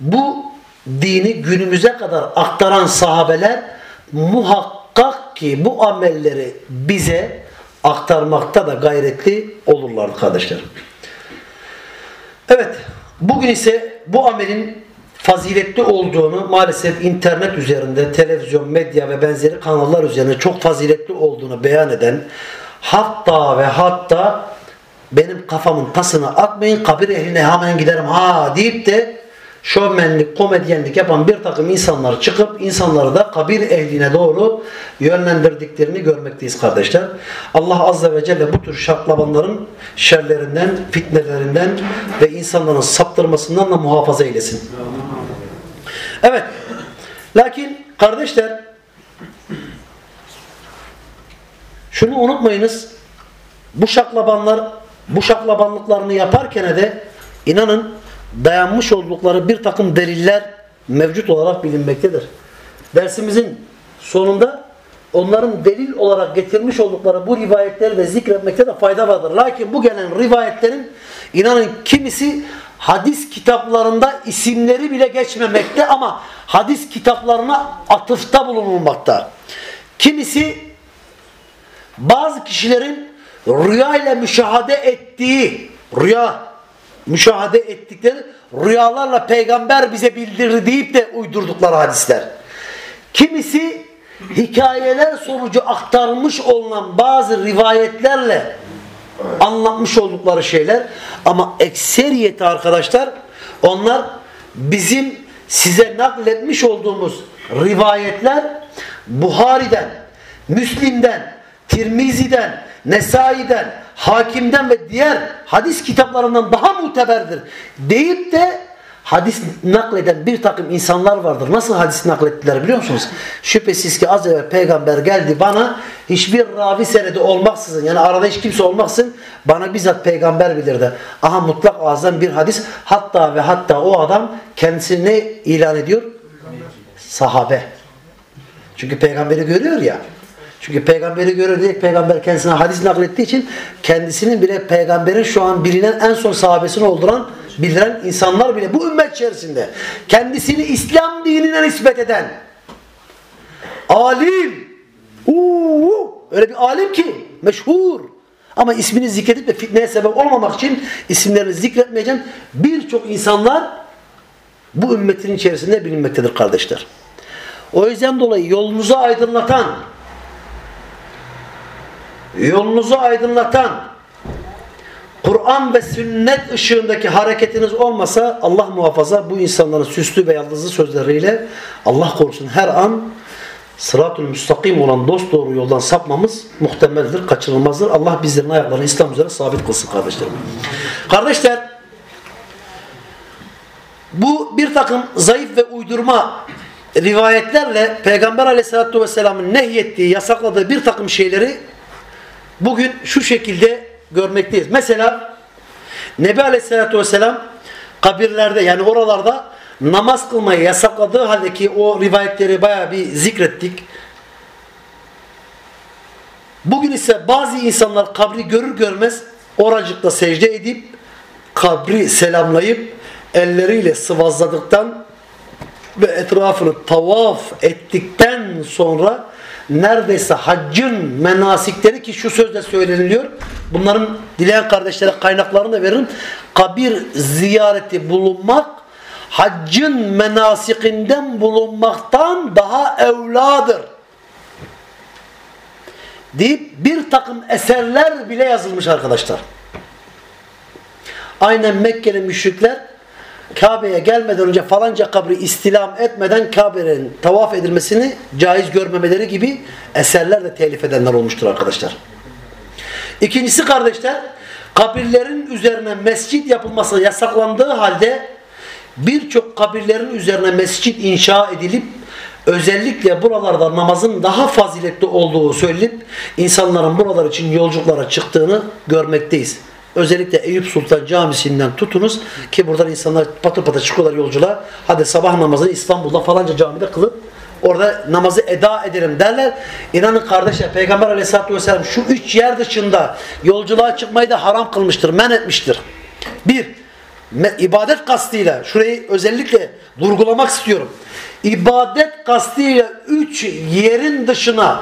bu dini günümüze kadar aktaran sahabeler muhakkak ki bu amelleri bize aktarmakta da gayretli olurlardı kardeşlerim. Evet, bugün ise bu amelin faziletli olduğunu maalesef internet üzerinde, televizyon, medya ve benzeri kanallar üzerinde çok faziletli olduğunu beyan eden hatta ve hatta benim kafamın tasını atmayın kabir ehline hemen giderim ha deyip de şovmenlik, komedyenlik yapan bir takım insanlar çıkıp insanları da kabir ehline doğru yönlendirdiklerini görmekteyiz kardeşler. Allah Azze ve Celle bu tür şaklabanların şerlerinden, fitnelerinden ve insanların saptırmasından da muhafaza eylesin. Evet. Lakin kardeşler şunu unutmayınız. Bu şaklabanlar bu şaklabanlıklarını yaparken de inanın dayanmış oldukları bir takım deliller mevcut olarak bilinmektedir. Dersimizin sonunda onların delil olarak getirmiş oldukları bu rivayetleri de zikretmekte de fayda vardır. Lakin bu gelen rivayetlerin inanın kimisi hadis kitaplarında isimleri bile geçmemekte ama hadis kitaplarına atıfta bulunulmakta. Kimisi bazı kişilerin rüya ile müşahede ettiği rüya müşahede ettikleri rüyalarla peygamber bize bildirdi deyip de uydurdukları hadisler. Kimisi hikayeler sonucu aktarmış olunan bazı rivayetlerle anlatmış oldukları şeyler ama ekseriyeti arkadaşlar onlar bizim size nakletmiş olduğumuz rivayetler Buhari'den, Müslim'den, Tirmizi'den, Nesai'den, Hakim'den ve diğer hadis kitaplarından daha muteberdir deyip de hadis nakleden bir takım insanlar vardır. Nasıl hadis naklettiler biliyor musunuz? Şüphesiz ki az evvel peygamber geldi bana hiçbir ravi senedi olmaksızın yani arada hiç kimse olmaksın bana bizzat peygamber bilirdi. Aha mutlak ağızdan bir hadis hatta ve hatta o adam kendisini ilan ediyor? Sahabe. Çünkü peygamberi görüyor ya. Çünkü peygamberi diye peygamber kendisine hadis naklettiği için kendisinin bile peygamberin şu an bilinen en son sahabesini olduran bildiren insanlar bile bu ümmet içerisinde kendisini İslam dinine nispet eden alim uuu, öyle bir alim ki meşhur ama ismini zikredip de fitneye sebep olmamak için isimlerini zikretmeyeceğim birçok insanlar bu ümmetin içerisinde bilinmektedir kardeşler. O yüzden dolayı yolunuzu aydınlatan yolunuzu aydınlatan Kur'an ve sünnet ışığındaki hareketiniz olmasa Allah muhafaza bu insanların süslü ve yaldızlı sözleriyle Allah korusun her an sırat-ı müstakim olan dost doğru yoldan sapmamız muhtemeldir, kaçınılmazdır. Allah bizlerin ayaklarını İslam üzere sabit kılsın kardeşlerim. Kardeşler bu bir takım zayıf ve uydurma rivayetlerle Peygamber aleyhissalatü vesselamın nehyettiği, yasakladığı bir takım şeyleri bugün şu şekilde görmekteyiz. Mesela Nebi Aleyhisselatü Vesselam kabirlerde yani oralarda namaz kılmayı yasakladığı haldeki o rivayetleri bayağı bir zikrettik. Bugün ise bazı insanlar kabri görür görmez oracıkta secde edip kabri selamlayıp elleriyle sıvazladıktan ve etrafını tavaf ettikten sonra neredeyse haccın menasikleri ki şu sözle söyleniliyor. Bunların dileyen kardeşlere kaynaklarını da veririm. Kabir ziyareti bulunmak haccın menasikinden bulunmaktan daha evladır. Deyip bir takım eserler bile yazılmış arkadaşlar. Aynen Mekkeli müşrikler Kabe'ye gelmeden önce falanca kabri istilam etmeden Kabe'nin tavaf edilmesini caiz görmemeleri gibi eserler de telif edenler olmuştur arkadaşlar. İkincisi kardeşler kabirlerin üzerine mescit yapılması yasaklandığı halde birçok kabirlerin üzerine mescit inşa edilip özellikle buralarda namazın daha faziletli olduğu söylenip insanların buralar için yolculuklara çıktığını görmekteyiz. Özellikle Eyüp Sultan Camisi'nden tutunuz ki buradan insanlar patır patır çıkıyorlar yolculuğa. Hadi sabah namazını İstanbul'da falanca camide kılıp orada namazı eda edelim derler. İnanın kardeşler Peygamber Aleyhisselatü vesselam şu üç yer dışında yolculuğa çıkmayı da haram kılmıştır, men etmiştir. Bir, ibadet kastıyla şurayı özellikle vurgulamak istiyorum. İbadet kastıyla üç yerin dışına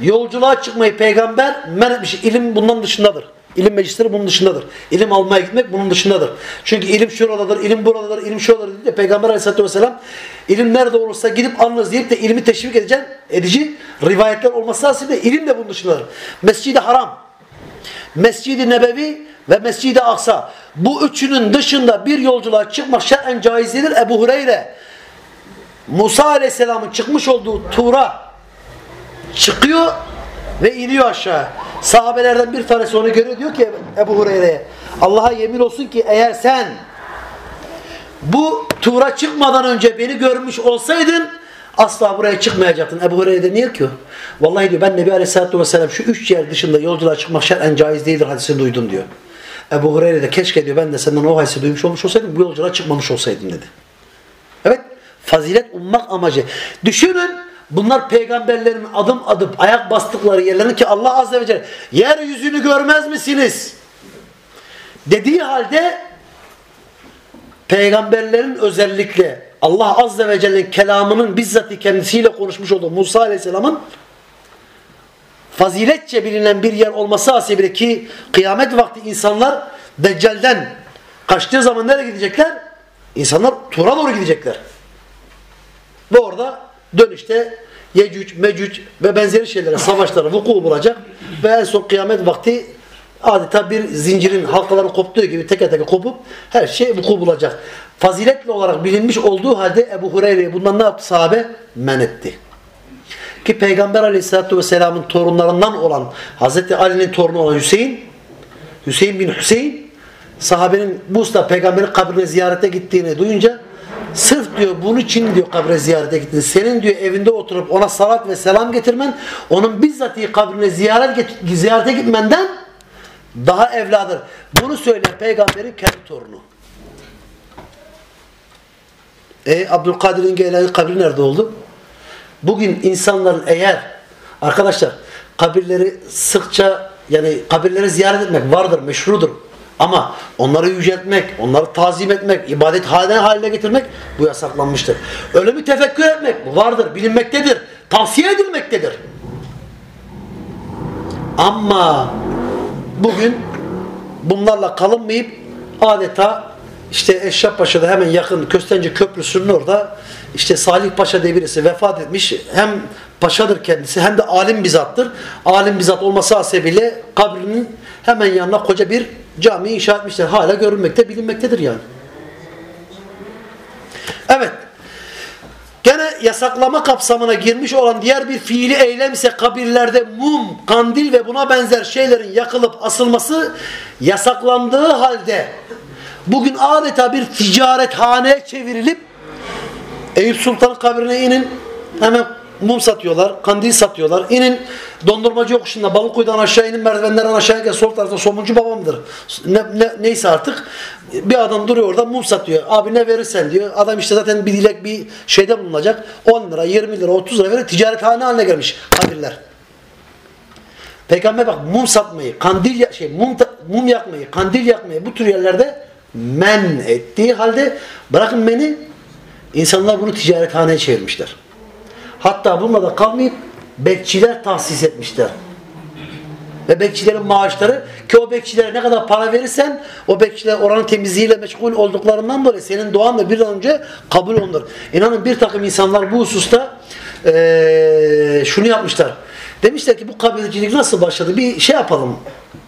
yolculuğa çıkmayı peygamber men etmiş. İlim bundan dışındadır. İlim meclisleri bunun dışındadır. İlim almaya gitmek bunun dışındadır. Çünkü ilim şuradadır, ilim buradadır, ilim şuradadır diye Peygamber aleyhissalatü vesselam ilim nerede olursa gidip alınız deyip de ilmi teşvik edecek, edici rivayetler olması hasebiyle ilim de bunun dışındadır. Mescid-i Haram, Mescid-i Nebevi ve Mescid-i Aksa. Bu üçünün dışında bir yolculuğa çıkmak şer'en caizdir. Ebu Hureyre Musa Aleyhisselam'ın çıkmış olduğu Tur'a çıkıyor ve iniyor aşağı. Sahabelerden bir tanesi onu görüyor diyor ki Ebu Hureyre'ye Allah'a yemin olsun ki eğer sen bu tura çıkmadan önce beni görmüş olsaydın asla buraya çıkmayacaktın. Ebu Hureyre de niye ki? Vallahi diyor ben Nebi Aleyhisselatü Vesselam şu üç yer dışında yolculuğa çıkmak şer'en caiz değildir hadisini duydum diyor. Ebu Hureyre de keşke diyor ben de senden o hadisi duymuş olmuş olsaydım bu yolculuğa çıkmamış olsaydım dedi. Evet fazilet ummak amacı. Düşünün Bunlar peygamberlerin adım adım ayak bastıkları yerlerin ki Allah azze ve celle yeryüzünü görmez misiniz? Dediği halde peygamberlerin özellikle Allah azze ve celle'nin kelamının bizzat kendisiyle konuşmuş olduğu Musa aleyhisselamın faziletçe bilinen bir yer olması hasebiyle ki kıyamet vakti insanlar Deccal'den kaçtığı zaman nereye gidecekler? İnsanlar Tur'a doğru gidecekler. Ve orada dönüşte Yecüc, Mecüc ve benzeri şeylere savaşlara vuku bulacak ve en son kıyamet vakti adeta bir zincirin halkaların koptuğu gibi teke teke kopup her şey vuku bulacak. Faziletli olarak bilinmiş olduğu halde Ebu Hureyre'yi bundan ne yaptı sahabe? Men etti. Ki Peygamber Aleyhisselatü Vesselam'ın torunlarından olan Hazreti Ali'nin torunu olan Hüseyin Hüseyin bin Hüseyin sahabenin bu usta peygamberin kabrine ziyarete gittiğini duyunca Sırf diyor bunun için diyor kabre ziyarete gittin. Senin diyor evinde oturup ona salat ve selam getirmen onun bizzat kabrine ziyaret ziyarete gitmenden daha evladır. Bunu söyleyen peygamberin kendi torunu. E Abdülkadir'in Geylani kabri nerede oldu? Bugün insanların eğer arkadaşlar kabirleri sıkça yani kabirleri ziyaret etmek vardır, meşrudur. Ama onları yüceltmek, onları tazim etmek, ibadet haline haline getirmek bu yasaklanmıştır. Ölümü tefekkür etmek bu vardır, bilinmektedir, tavsiye edilmektedir. Ama bugün bunlarla kalınmayıp adeta işte Eşref Paşa'da hemen yakın Köstence Köprüsü'nün orada işte Salih Paşa diye birisi vefat etmiş. Hem paşadır kendisi hem de alim bizattır. Alim bizat olması hasebiyle kabrinin hemen yanına koca bir cami inşa etmişler. Hala görünmekte, bilinmektedir yani. Evet. Gene yasaklama kapsamına girmiş olan diğer bir fiili eylem ise kabirlerde mum, kandil ve buna benzer şeylerin yakılıp asılması yasaklandığı halde bugün adeta bir ticarethane çevrilip Eyüp Sultan kabrine inin hemen mum satıyorlar, kandil satıyorlar. İnin dondurmacı yokuşunda Balıkuyu'dan aşağı inin merdivenlerden aşağı inin sol tarafta somuncu babamdır. Ne, ne, neyse artık bir adam duruyor orada mum satıyor. Abi ne verirsen diyor. Adam işte zaten bir dilek bir şeyde bulunacak. 10 lira, 20 lira, 30 lira verip ticarethane haline gelmiş kabirler. Peygamber bak mum satmayı, kandil şey mum mum yakmayı, kandil yakmayı bu tür yerlerde men ettiği halde bırakın meni insanlar bunu ticarethaneye çevirmişler. Hatta bununla da kalmayıp bekçiler tahsis etmişler. Ve bekçilerin maaşları ki o bekçilere ne kadar para verirsen o bekçiler oranın temizliğiyle meşgul olduklarından dolayı senin doğan da bir an önce kabul olunur. İnanın bir takım insanlar bu hususta ee, şunu yapmışlar. Demişler ki bu kabilecilik nasıl başladı? Bir şey yapalım.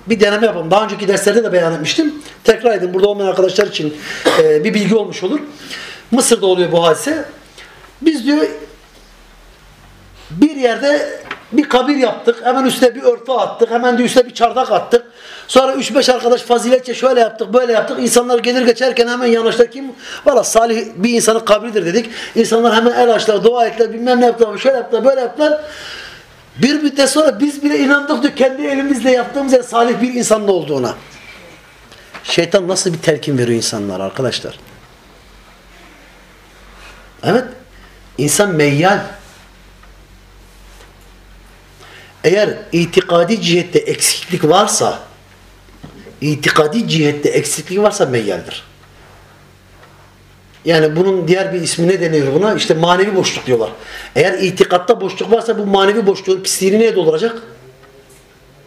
Bir deneme yapalım. Daha önceki derslerde de beyan etmiştim. Tekrar edin. Burada olmayan arkadaşlar için e, bir bilgi olmuş olur. Mısır'da oluyor bu hadise. Biz diyor bir yerde bir kabir yaptık. Hemen üstüne bir örtü attık. Hemen de üstüne bir çardak attık. Sonra 3-5 arkadaş faziletçe şöyle yaptık, böyle yaptık. İnsanlar gelir geçerken hemen yanaştılar. Kim? Valla salih bir insanın kabridir dedik. İnsanlar hemen el açtılar, dua ettiler, bilmem ne yaptılar, şöyle yaptılar, böyle yaptılar. Bir müddet sonra biz bile inandık diyor kendi elimizle yaptığımız yer salih bir insanın olduğuna. Şeytan nasıl bir telkin veriyor insanlara arkadaşlar? Evet. İnsan meyyal. Eğer itikadi cihette eksiklik varsa itikadi cihette eksiklik varsa meyyaldir. Yani bunun diğer bir ismi ne deniyor buna? İşte manevi boşluk diyorlar. Eğer itikatta boşluk varsa bu manevi boşluğun pisliğini neye dolduracak?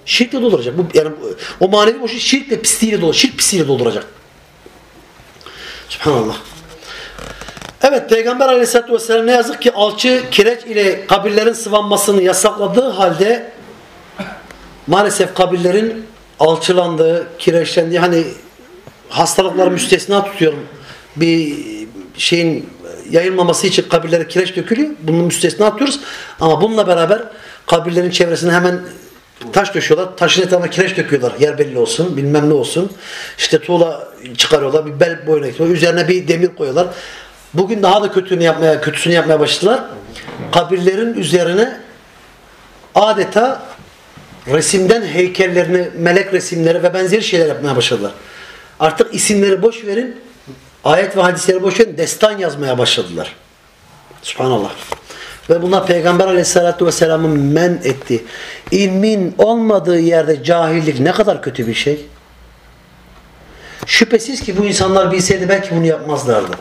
Şirkle dolduracak. Bu, yani o manevi boşluk şirkle pisliğiyle dolduracak. Şirk pisliğiyle dolduracak. Subhanallah. Evet Peygamber aleyhissalatü vesselam ne yazık ki alçı kireç ile kabirlerin sıvanmasını yasakladığı halde maalesef kabirlerin alçılandığı, kireçlendiği hani hastalıkları müstesna tutuyorum. Bir şeyin yayılmaması için kabirlere kireç dökülüyor. Bunu müstesna atıyoruz. Ama bununla beraber kabirlerin çevresine hemen taş döşüyorlar. Taşın etrafına kireç döküyorlar. Yer belli olsun, bilmem ne olsun. İşte tuğla çıkarıyorlar. Bir bel boyuna. Üzerine bir demir koyuyorlar. Bugün daha da kötüsünü yapmaya, kötüsünü yapmaya başladılar. Kabirlerin üzerine adeta resimden heykellerini, melek resimleri ve benzeri şeyler yapmaya başladılar. Artık isimleri boş verin, ayet ve hadisleri boş verin, destan yazmaya başladılar. Subhanallah. Ve bunlar Peygamber aleyhissalatü vesselamın men etti. İlmin olmadığı yerde cahillik ne kadar kötü bir şey. Şüphesiz ki bu insanlar bilseydi belki bunu yapmazlardı.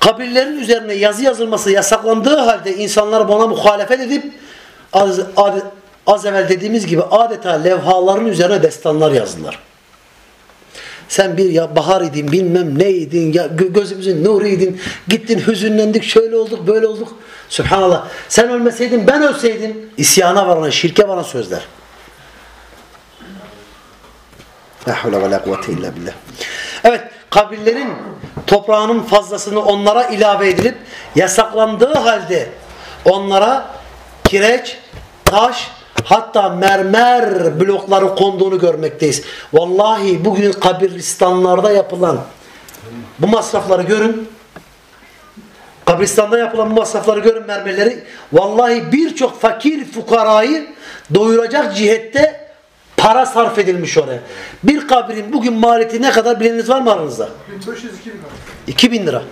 Kabirlerin üzerine yazı yazılması yasaklandığı halde insanlar buna muhalefet edip az, az, az evvel dediğimiz gibi adeta levhaların üzerine destanlar yazdılar. Sen bir ya bahar idin bilmem neydin ya gözümüzün nuriydin gittin hüzünlendik şöyle olduk böyle olduk. Subhanallah sen ölmeseydin ben ölseydim isyana varan şirke varan sözler. La havle ve la kuvvete illa billah. Evet kabirlerin toprağının fazlasını onlara ilave edilip yasaklandığı halde onlara kireç, taş hatta mermer blokları konduğunu görmekteyiz. Vallahi bugün kabristanlarda yapılan bu masrafları görün. Kabristanda yapılan bu masrafları görün mermerleri. Vallahi birçok fakir fukarayı doyuracak cihette para sarf edilmiş oraya. Bir kabrin bugün maliyeti ne kadar bileniniz var mı aranızda? 2000 lira.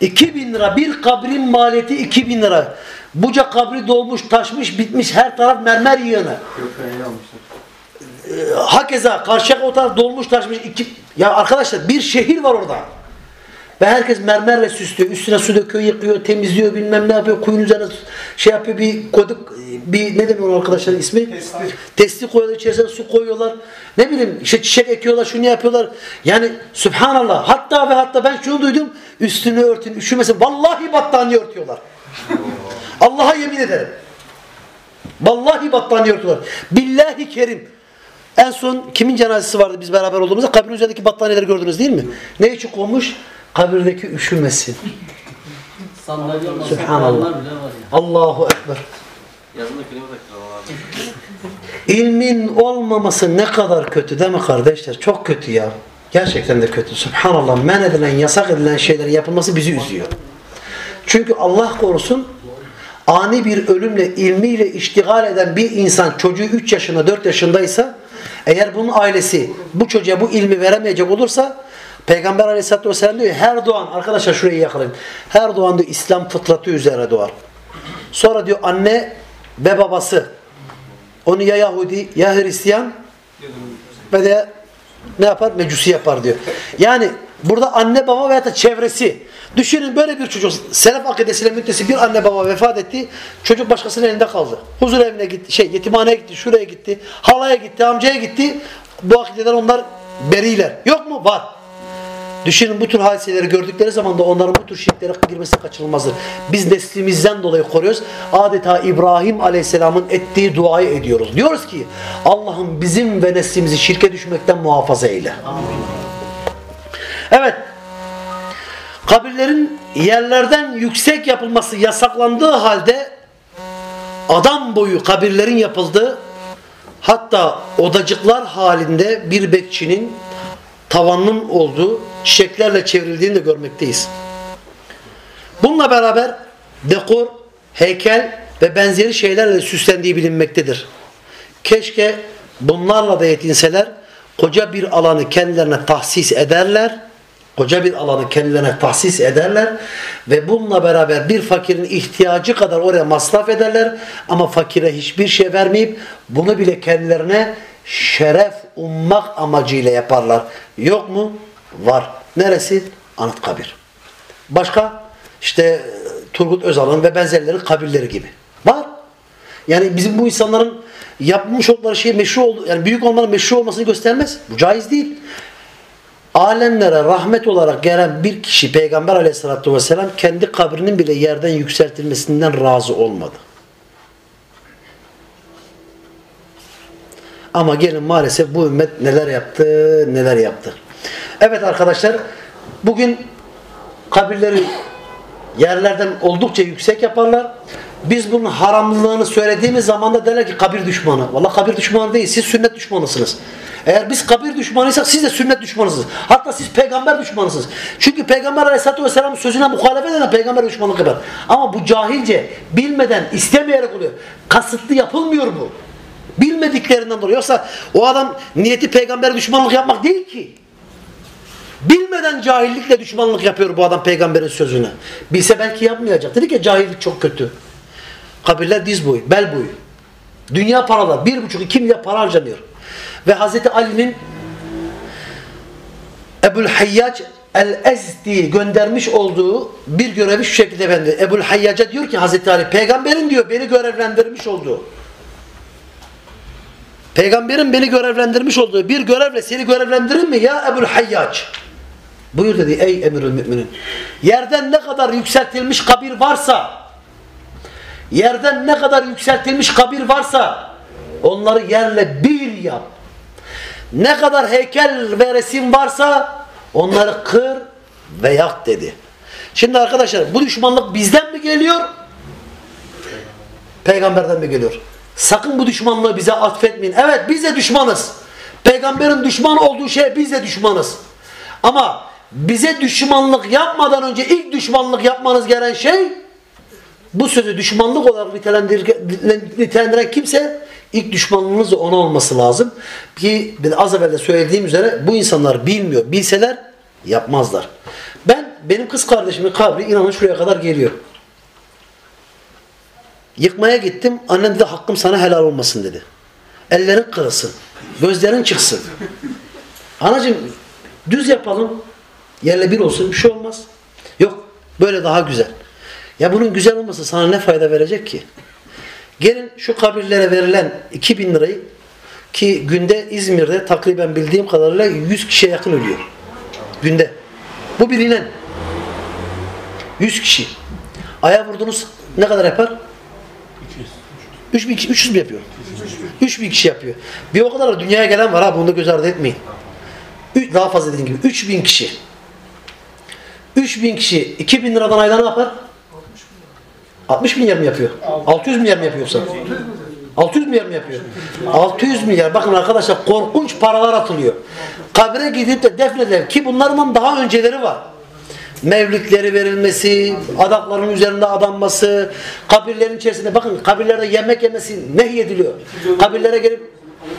2000 lira. Bir kabrin maliyeti 2000 lira. Buca kabri dolmuş, taşmış, bitmiş. Her taraf mermer yığını. Ee, hakeza karşıya o taraf dolmuş, taşmış. Iki... Ya arkadaşlar bir şehir var orada. Ve herkes mermerle süslüyor. Üstüne su döküyor, yıkıyor, temizliyor, bilmem ne yapıyor. Kuyun üzerine şey yapıyor, bir koduk, bir ne demiyor arkadaşlar ismi? Testi. Testi koyuyorlar, içerisine su koyuyorlar. Ne bileyim işte çiçek ekiyorlar, şunu yapıyorlar. Yani subhanallah. Hatta ve hatta ben şunu duydum. Üstünü örtün, üşümesin. Vallahi battaniye örtüyorlar. Allah'a yemin ederim. Vallahi battaniye örtüyorlar. Billahi kerim. En son kimin cenazesi vardı biz beraber olduğumuzda? Kabrin üzerindeki battaniyeleri gördünüz değil mi? Ne için konmuş? Kabirdeki üşümesin. Subhanallah. Allahu Ekber. İlmin olmaması ne kadar kötü değil mi kardeşler? Çok kötü ya. Gerçekten de kötü. Subhanallah. Men edilen, yasak edilen şeylerin yapılması bizi üzüyor. Çünkü Allah korusun ani bir ölümle, ilmiyle iştigal eden bir insan çocuğu 3 yaşında, 4 yaşındaysa eğer bunun ailesi bu çocuğa bu ilmi veremeyecek olursa Peygamber aleyhissalatü vesselam diyor her doğan arkadaşlar şurayı yakalayın. Her doğan diyor İslam fıtratı üzere doğar. Sonra diyor anne ve babası onu ya Yahudi ya Hristiyan ve de ne yapar? Mecusi yapar diyor. Yani burada anne baba veya da çevresi. Düşünün böyle bir çocuk selef akidesiyle müttesi bir anne baba vefat etti. Çocuk başkasının elinde kaldı. Huzur evine gitti. Şey yetimhaneye gitti. Şuraya gitti. Halaya gitti. Amcaya gitti. Bu akideden onlar beriler. Yok mu? Var. Düşünün bu tür hadiseleri gördükleri zaman da onların bu tür şirklere girmesi kaçınılmazdır. Biz neslimizden dolayı koruyoruz. Adeta İbrahim Aleyhisselam'ın ettiği duayı ediyoruz. Diyoruz ki Allah'ım bizim ve neslimizi şirke düşmekten muhafaza eyle. Evet. Kabirlerin yerlerden yüksek yapılması yasaklandığı halde adam boyu kabirlerin yapıldığı hatta odacıklar halinde bir bekçinin tavanının olduğu çiçeklerle çevrildiğini de görmekteyiz. Bununla beraber dekor, heykel ve benzeri şeylerle süslendiği bilinmektedir. Keşke bunlarla da yetinseler koca bir alanı kendilerine tahsis ederler. Koca bir alanı kendilerine tahsis ederler ve bununla beraber bir fakirin ihtiyacı kadar oraya masraf ederler ama fakire hiçbir şey vermeyip bunu bile kendilerine şeref ummak amacıyla yaparlar. Yok mu? Var. Neresi? Anıtkabir. Başka? İşte Turgut Özal'ın ve benzerleri kabirleri gibi. Var. Yani bizim bu insanların yapmış oldukları şey meşru oldu, yani büyük olmanın meşru olmasını göstermez. Bu caiz değil. Alemlere rahmet olarak gelen bir kişi Peygamber aleyhissalatü vesselam kendi kabrinin bile yerden yükseltilmesinden razı olmadı. Ama gelin maalesef bu ümmet neler yaptı, neler yaptı. Evet arkadaşlar, bugün kabirleri yerlerden oldukça yüksek yaparlar. Biz bunun haramlılığını söylediğimiz zaman da derler ki kabir düşmanı. Valla kabir düşmanı değil, siz sünnet düşmanısınız. Eğer biz kabir düşmanıysak siz de sünnet düşmanısınız. Hatta siz peygamber düşmanısınız. Çünkü peygamber aleyhissalatü vesselam sözüne muhalefet eden peygamber düşmanlık yapar. Ama bu cahilce, bilmeden, istemeyerek oluyor. Kasıtlı yapılmıyor bu. Bilmediklerinden dolayı. Yoksa o adam niyeti peygamber düşmanlık yapmak değil ki. Bilmeden cahillikle düşmanlık yapıyor bu adam peygamberin sözüne. Bilse belki yapmayacak. Dedi ki cahillik çok kötü. Kabirler diz boyu, bel boyu. Dünya paralar. Bir buçuk, iki milyar para harcanıyor. Ve Hazreti Ali'nin Ebul Hayyac el-Ezdi göndermiş olduğu bir görevi şu şekilde bende. Ebul Hayyac'a diyor ki Hazreti Ali peygamberin diyor beni görevlendirmiş olduğu Peygamberin beni görevlendirmiş olduğu bir görevle seni görevlendirir mi ya Ebul Hayyac? Buyur dedi ey emirül müminin. Yerden ne kadar yükseltilmiş kabir varsa yerden ne kadar yükseltilmiş kabir varsa onları yerle bir yap. Ne kadar heykel ve resim varsa onları kır ve yak dedi. Şimdi arkadaşlar bu düşmanlık bizden mi geliyor? Peygamberden mi geliyor? Sakın bu düşmanlığı bize atfetmeyin. Evet biz de düşmanız. Peygamberin düşman olduğu şeye biz de düşmanız. Ama bize düşmanlık yapmadan önce ilk düşmanlık yapmanız gereken şey bu sözü düşmanlık olarak nitelendiren kimse ilk düşmanlığınız ona olması lazım. Ki az evvel de söylediğim üzere bu insanlar bilmiyor. Bilseler yapmazlar. Ben benim kız kardeşimin kabri inanın şuraya kadar geliyor. Yıkmaya gittim. Annem de hakkım sana helal olmasın dedi. Ellerin kırılsın. Gözlerin çıksın. Anacığım düz yapalım. Yerle bir olsun. Bir şey olmaz. Yok. Böyle daha güzel. Ya bunun güzel olması sana ne fayda verecek ki? Gelin şu kabirlere verilen 2000 lirayı ki günde İzmir'de takriben bildiğim kadarıyla 100 kişiye yakın ölüyor. Günde. Bu bilinen. 100 kişi. Aya vurdunuz ne kadar yapar? 3000 kişi, 300 mi yapıyor? 3000 kişi yapıyor. Bir o kadar da dünyaya gelen var ha bunu da göz ardı etmeyin. Daha fazla dediğim gibi 3000 kişi. 3000 kişi 2000 liradan ayda ne yapar? 60 milyar mı yapıyor? 600 milyar mı yapıyorsa? 600 milyar mı yapıyor? 600 milyar. Bakın arkadaşlar korkunç paralar atılıyor. Kabre gidip de defnediler ki bunlardan daha önceleri var mevlütleri verilmesi, adakların üzerinde adanması, kabirlerin içerisinde bakın kabirlerde yemek yemesi nehyediliyor. Kabirlere gelip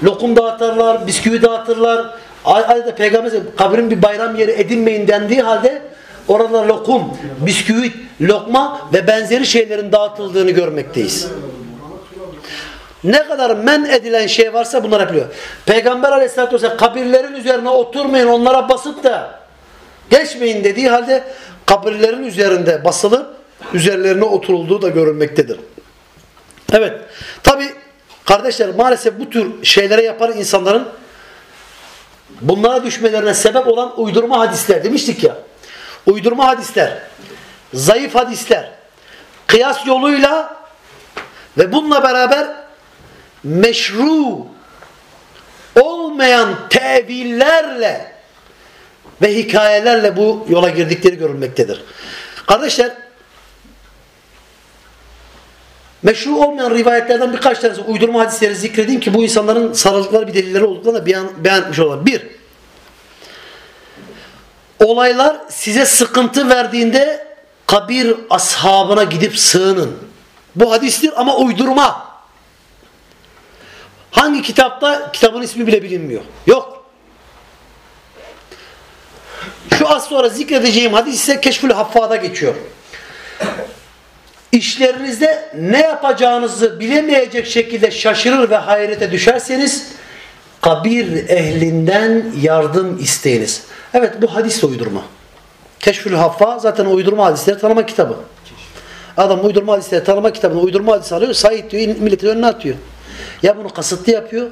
lokum dağıtırlar, bisküvi dağıtırlar. Ayda peygamber kabrin bir bayram yeri edinmeyin dendiği halde orada lokum, bisküvit, lokma ve benzeri şeylerin dağıtıldığını görmekteyiz. Ne kadar men edilen şey varsa bunlar yapılıyor. Peygamber aleyhissalatü vesselam kabirlerin üzerine oturmayın onlara basıp da Geçmeyin dediği halde kabirlerin üzerinde basılıp üzerlerine oturulduğu da görülmektedir. Evet. Tabi kardeşler maalesef bu tür şeylere yapan insanların bunlara düşmelerine sebep olan uydurma hadisler demiştik ya. Uydurma hadisler, zayıf hadisler, kıyas yoluyla ve bununla beraber meşru olmayan tevillerle ve hikayelerle bu yola girdikleri görülmektedir. Kardeşler meşru olmayan rivayetlerden birkaç tanesi uydurma hadisleri zikredeyim ki bu insanların sarıldıkları bir delilleri olduklarını beyan, beyan etmiş olalım. Bir, olaylar size sıkıntı verdiğinde kabir ashabına gidip sığının. Bu hadistir ama uydurma. Hangi kitapta? Kitabın ismi bile bilinmiyor. Yok. Şu az sonra zikredeceğim hadis ise Keşfül Haffa'da geçiyor. İşlerinizde ne yapacağınızı bilemeyecek şekilde şaşırır ve hayrete düşerseniz kabir ehlinden yardım isteyiniz. Evet bu hadis de uydurma. Keşfül Haffa zaten uydurma hadisleri tanıma kitabı. Adam uydurma hadisleri tanıma kitabını uydurma hadis alıyor. Said diyor milletin önüne atıyor. Ya bunu kasıtlı yapıyor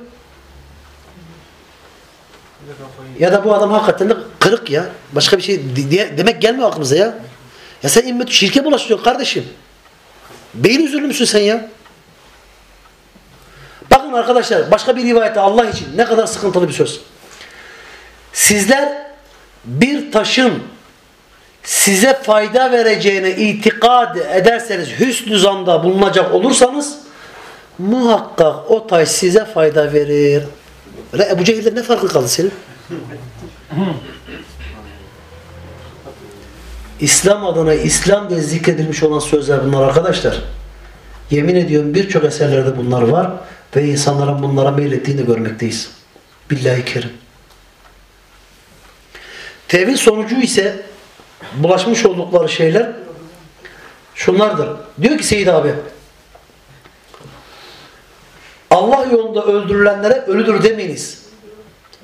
ya da bu adam hakikaten de kırık ya. Başka bir şey diye, demek gelmiyor aklımıza ya. Ya sen immet şirke bulaştırıyorsun kardeşim. Beyin üzülü müsün sen ya? Bakın arkadaşlar başka bir rivayette Allah için ne kadar sıkıntılı bir söz. Sizler bir taşın size fayda vereceğine itikad ederseniz hüsnü zanda bulunacak olursanız muhakkak o taş size fayda verir. Öyle Ebu Cehil'de ne farkı kaldı senin? İslam adına İslam diye zikredilmiş olan sözler bunlar arkadaşlar. Yemin ediyorum birçok eserlerde bunlar var ve insanların bunlara meylettiğini görmekteyiz. Billahi kerim. Tevil sonucu ise bulaşmış oldukları şeyler şunlardır. Diyor ki Seyyid abi Allah yolunda öldürülenlere ölüdür demeyiniz.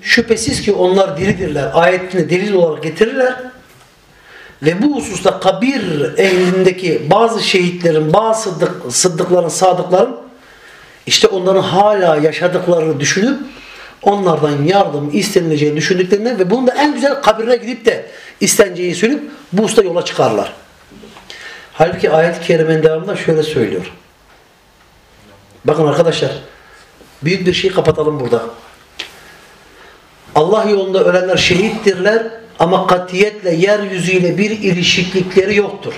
Şüphesiz ki onlar diridirler. Ayetini delil olarak getirirler. Ve bu hususta kabir ehlindeki bazı şehitlerin, bazı sıddık, sıddıkların, sadıkların işte onların hala yaşadıklarını düşünüp onlardan yardım istenileceğini düşündüklerinden ve bunu da en güzel kabirine gidip de isteneceğini söyleyip bu usta yola çıkarlar. Halbuki ayet-i kerimenin devamında şöyle söylüyor. Bakın arkadaşlar büyük bir şey kapatalım burada. Allah yolunda ölenler şehittirler ama katiyetle yeryüzüyle bir ilişiklikleri yoktur.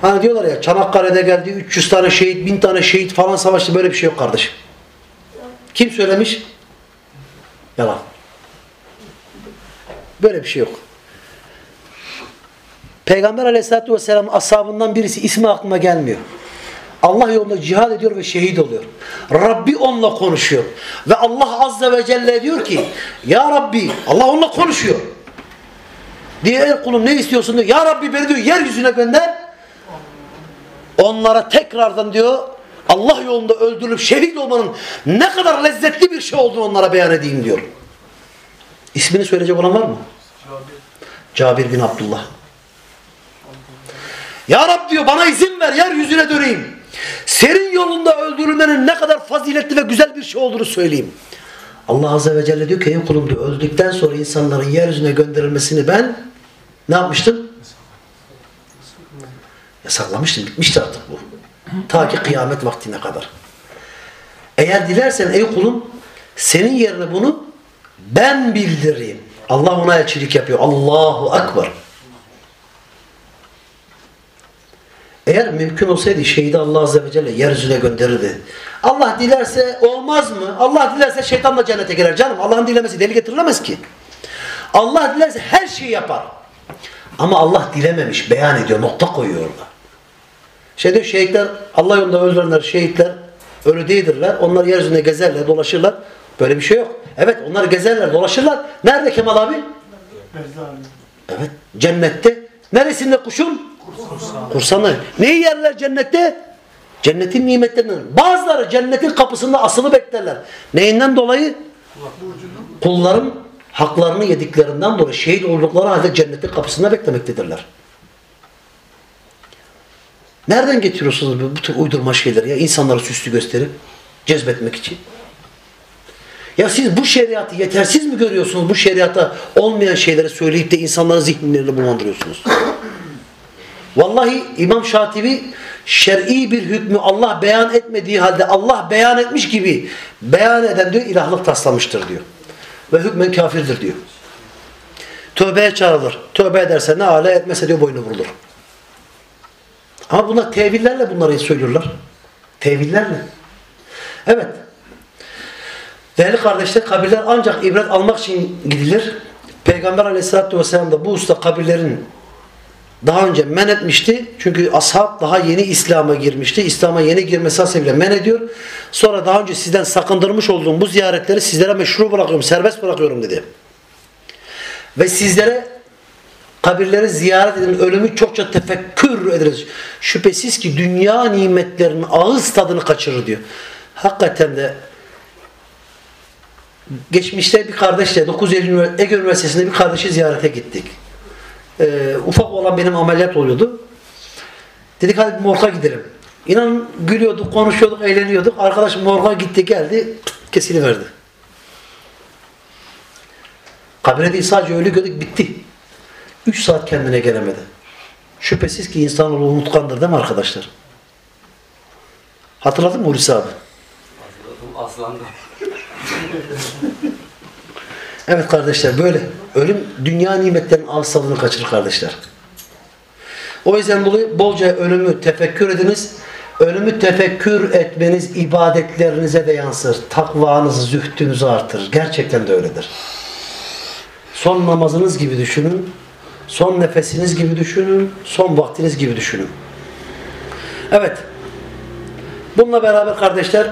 Hani diyorlar ya Çanakkale'de geldi 300 tane şehit, 1000 tane şehit falan savaştı böyle bir şey yok kardeşim. Kim söylemiş? Yalan. Böyle bir şey yok. Peygamber aleyhissalatü vesselam ashabından birisi ismi aklıma gelmiyor. Allah yolunda cihad ediyor ve şehit oluyor. Rabbi onunla konuşuyor. Ve Allah azze ve celle diyor ki Ya Rabbi Allah onunla konuşuyor. Diğer kulum ne istiyorsun diyor. Ya Rabbi beni diyor yeryüzüne gönder. Onlara tekrardan diyor Allah yolunda öldürülüp şehit olmanın ne kadar lezzetli bir şey olduğunu onlara beyan edeyim diyor. İsmini söyleyecek olan var mı? Cabir bin Abdullah. Ya Rab diyor bana izin ver yeryüzüne döneyim. Senin yolunda öldürülmenin ne kadar faziletli ve güzel bir şey olduğunu söyleyeyim. Allah Azze ve Celle diyor ki ey kulum diyor öldükten sonra insanların yeryüzüne gönderilmesini ben ne yapmıştım? Yasaklamıştım. Bitmişti artık bu. Ta ki kıyamet vaktine kadar. Eğer dilersen ey kulum senin yerine bunu ben bildireyim. Allah ona elçilik yapıyor. Allahu Ekber. Eğer mümkün olsaydı şehidi Allah Azze ve Celle yeryüzüne gönderirdi. Allah dilerse olmaz mı? Allah dilerse şeytan da cennete girer canım. Allah'ın dilemesi deli getirilemez ki. Allah dilerse her şeyi yapar. Ama Allah dilememiş, beyan ediyor, nokta koyuyor orada. Şey diyor şehitler, Allah yolunda öldürenler, şehitler ölü değildirler. Onlar yeryüzünde gezerler, dolaşırlar. Böyle bir şey yok. Evet onlar gezerler, dolaşırlar. Nerede Kemal abi? Evet, cennette. Neresinde kuşun? Kursanı. Neyi yerler cennette? Cennetin nimetlerinden. Bazıları cennetin kapısında asılı beklerler. Neyinden dolayı? Kulların haklarını yediklerinden dolayı şehit oldukları halde cennetin kapısında beklemektedirler. Nereden getiriyorsunuz bu tür uydurma şeyleri ya? İnsanları süslü gösterip cezbetmek için. Ya siz bu şeriatı yetersiz mi görüyorsunuz? Bu şeriata olmayan şeyleri söyleyip de insanların zihinlerini bulandırıyorsunuz. Vallahi İmam Şatibi şer'i bir hükmü Allah beyan etmediği halde Allah beyan etmiş gibi beyan eden diyor ilahlık taslamıştır diyor. Ve hükmen kafirdir diyor. Tövbeye çağrılır. Tövbe ederse ne hale etmese diyor boynu vurulur. Ama bunlar tevillerle bunları söylüyorlar. Tevillerle. Evet. Değerli kardeşler kabirler ancak ibret almak için gidilir. Peygamber aleyhissalatü vesselam da bu usta kabirlerin daha önce men etmişti. Çünkü ashab daha yeni İslam'a girmişti. İslam'a yeni girmesi hasebiyle men ediyor. Sonra daha önce sizden sakındırmış olduğum bu ziyaretleri sizlere meşru bırakıyorum, serbest bırakıyorum dedi. Ve sizlere kabirleri ziyaret edin, ölümü çokça tefekkür ediniz. Şüphesiz ki dünya nimetlerinin ağız tadını kaçırır diyor. Hakikaten de geçmişte bir kardeşle 9 Eylül Ege Üniversitesi'nde bir kardeşi ziyarete gittik. Ee, ufak olan benim ameliyat oluyordu. Dedik hadi morga gidelim. İnanın gülüyorduk, konuşuyorduk, eğleniyorduk. Arkadaş morga gitti geldi, kesiliverdi. Kabire değil sadece ölü gördük bitti. 3 saat kendine gelemedi. Şüphesiz ki insanoğlu unutkandır değil mi arkadaşlar? Hatırladın mı Hulusi abi? Hatırladım aslandı. <laughs> Evet kardeşler böyle. Ölüm dünya nimetlerinin ağız tadını kaçırır kardeşler. O yüzden dolayı bolca ölümü tefekkür ediniz. Ölümü tefekkür etmeniz ibadetlerinize de yansır. Takvanızı, zühdünüzü artırır. Gerçekten de öyledir. Son namazınız gibi düşünün. Son nefesiniz gibi düşünün. Son vaktiniz gibi düşünün. Evet. Bununla beraber kardeşler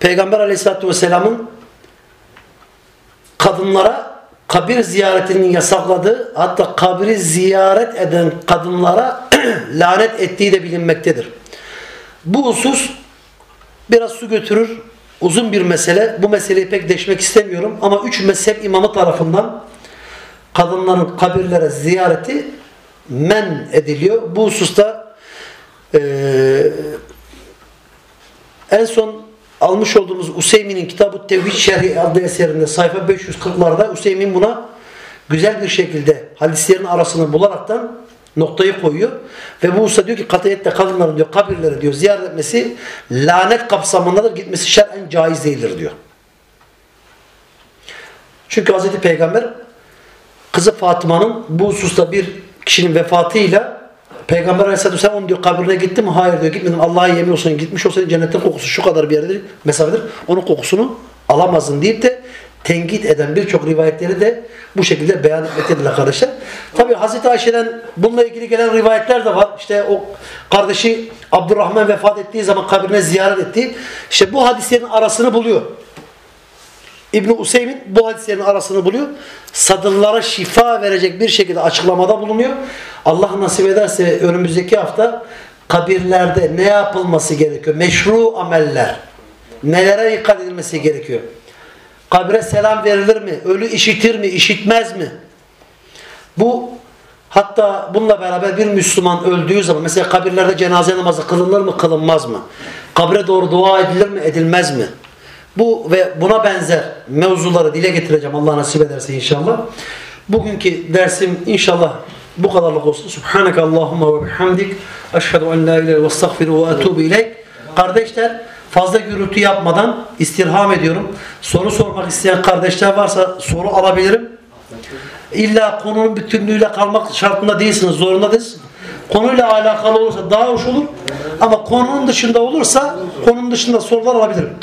Peygamber Aleyhisselatü Vesselam'ın kadınlara kabir ziyaretinin yasakladığı hatta kabri ziyaret eden kadınlara <clears throat> lanet ettiği de bilinmektedir. Bu husus biraz su götürür. Uzun bir mesele. Bu meseleyi pek deşmek istemiyorum. Ama üç mezhep imamı tarafından kadınların kabirlere ziyareti men ediliyor. Bu hususta eee en son almış olduğumuz Useymin'in Kitab-ı Tevhid Şerhi adlı eserinde sayfa 540'larda Useymin buna güzel bir şekilde hadislerin arasını bularaktan noktayı koyuyor. Ve bu usta diyor ki katiyetle kadınların diyor kabirleri diyor ziyaret etmesi lanet kapsamındadır. Gitmesi şer'en caiz değildir diyor. Çünkü Hz. Peygamber kızı Fatıma'nın bu hususta bir kişinin vefatıyla Peygamber Aleyhisselatü Vesselam onun diyor kabrine gitti mi? Hayır diyor gitmedim. Allah'a yemin olsun gitmiş olsaydı cennetin kokusu şu kadar bir yerdedir, mesafedir. Onun kokusunu alamazsın deyip de tenkit eden birçok rivayetleri de bu şekilde beyan etmektedirler kardeşler. Tabi Hazreti Ayşe'den bununla ilgili gelen rivayetler de var. İşte o kardeşi Abdurrahman vefat ettiği zaman kabrine ziyaret etti. İşte bu hadislerin arasını buluyor. İbn Useymin bu hadislerin arasını buluyor. Sadırlara şifa verecek bir şekilde açıklamada bulunuyor. Allah nasip ederse önümüzdeki hafta kabirlerde ne yapılması gerekiyor? Meşru ameller. Nelere dikkat edilmesi gerekiyor? Kabre selam verilir mi? Ölü işitir mi? İşitmez mi? Bu hatta bununla beraber bir Müslüman öldüğü zaman mesela kabirlerde cenaze namazı kılınır mı? Kılınmaz mı? Kabre doğru dua edilir mi? Edilmez mi? Bu ve buna benzer mevzuları dile getireceğim Allah nasip ederse inşallah. Bugünkü dersim inşallah bu kadarlık olsun. Subhaneke Allahumma ve bihamdik. Eşhedü en la ilahe ve estağfiru ve etubu ileyk. Kardeşler fazla gürültü yapmadan istirham ediyorum. Soru sormak isteyen kardeşler varsa soru alabilirim. İlla konunun bütünlüğüyle kalmak şartında değilsiniz, zorunda. Konuyla alakalı olursa daha hoş olur. Ama konunun dışında olursa konunun dışında sorular alabilirim.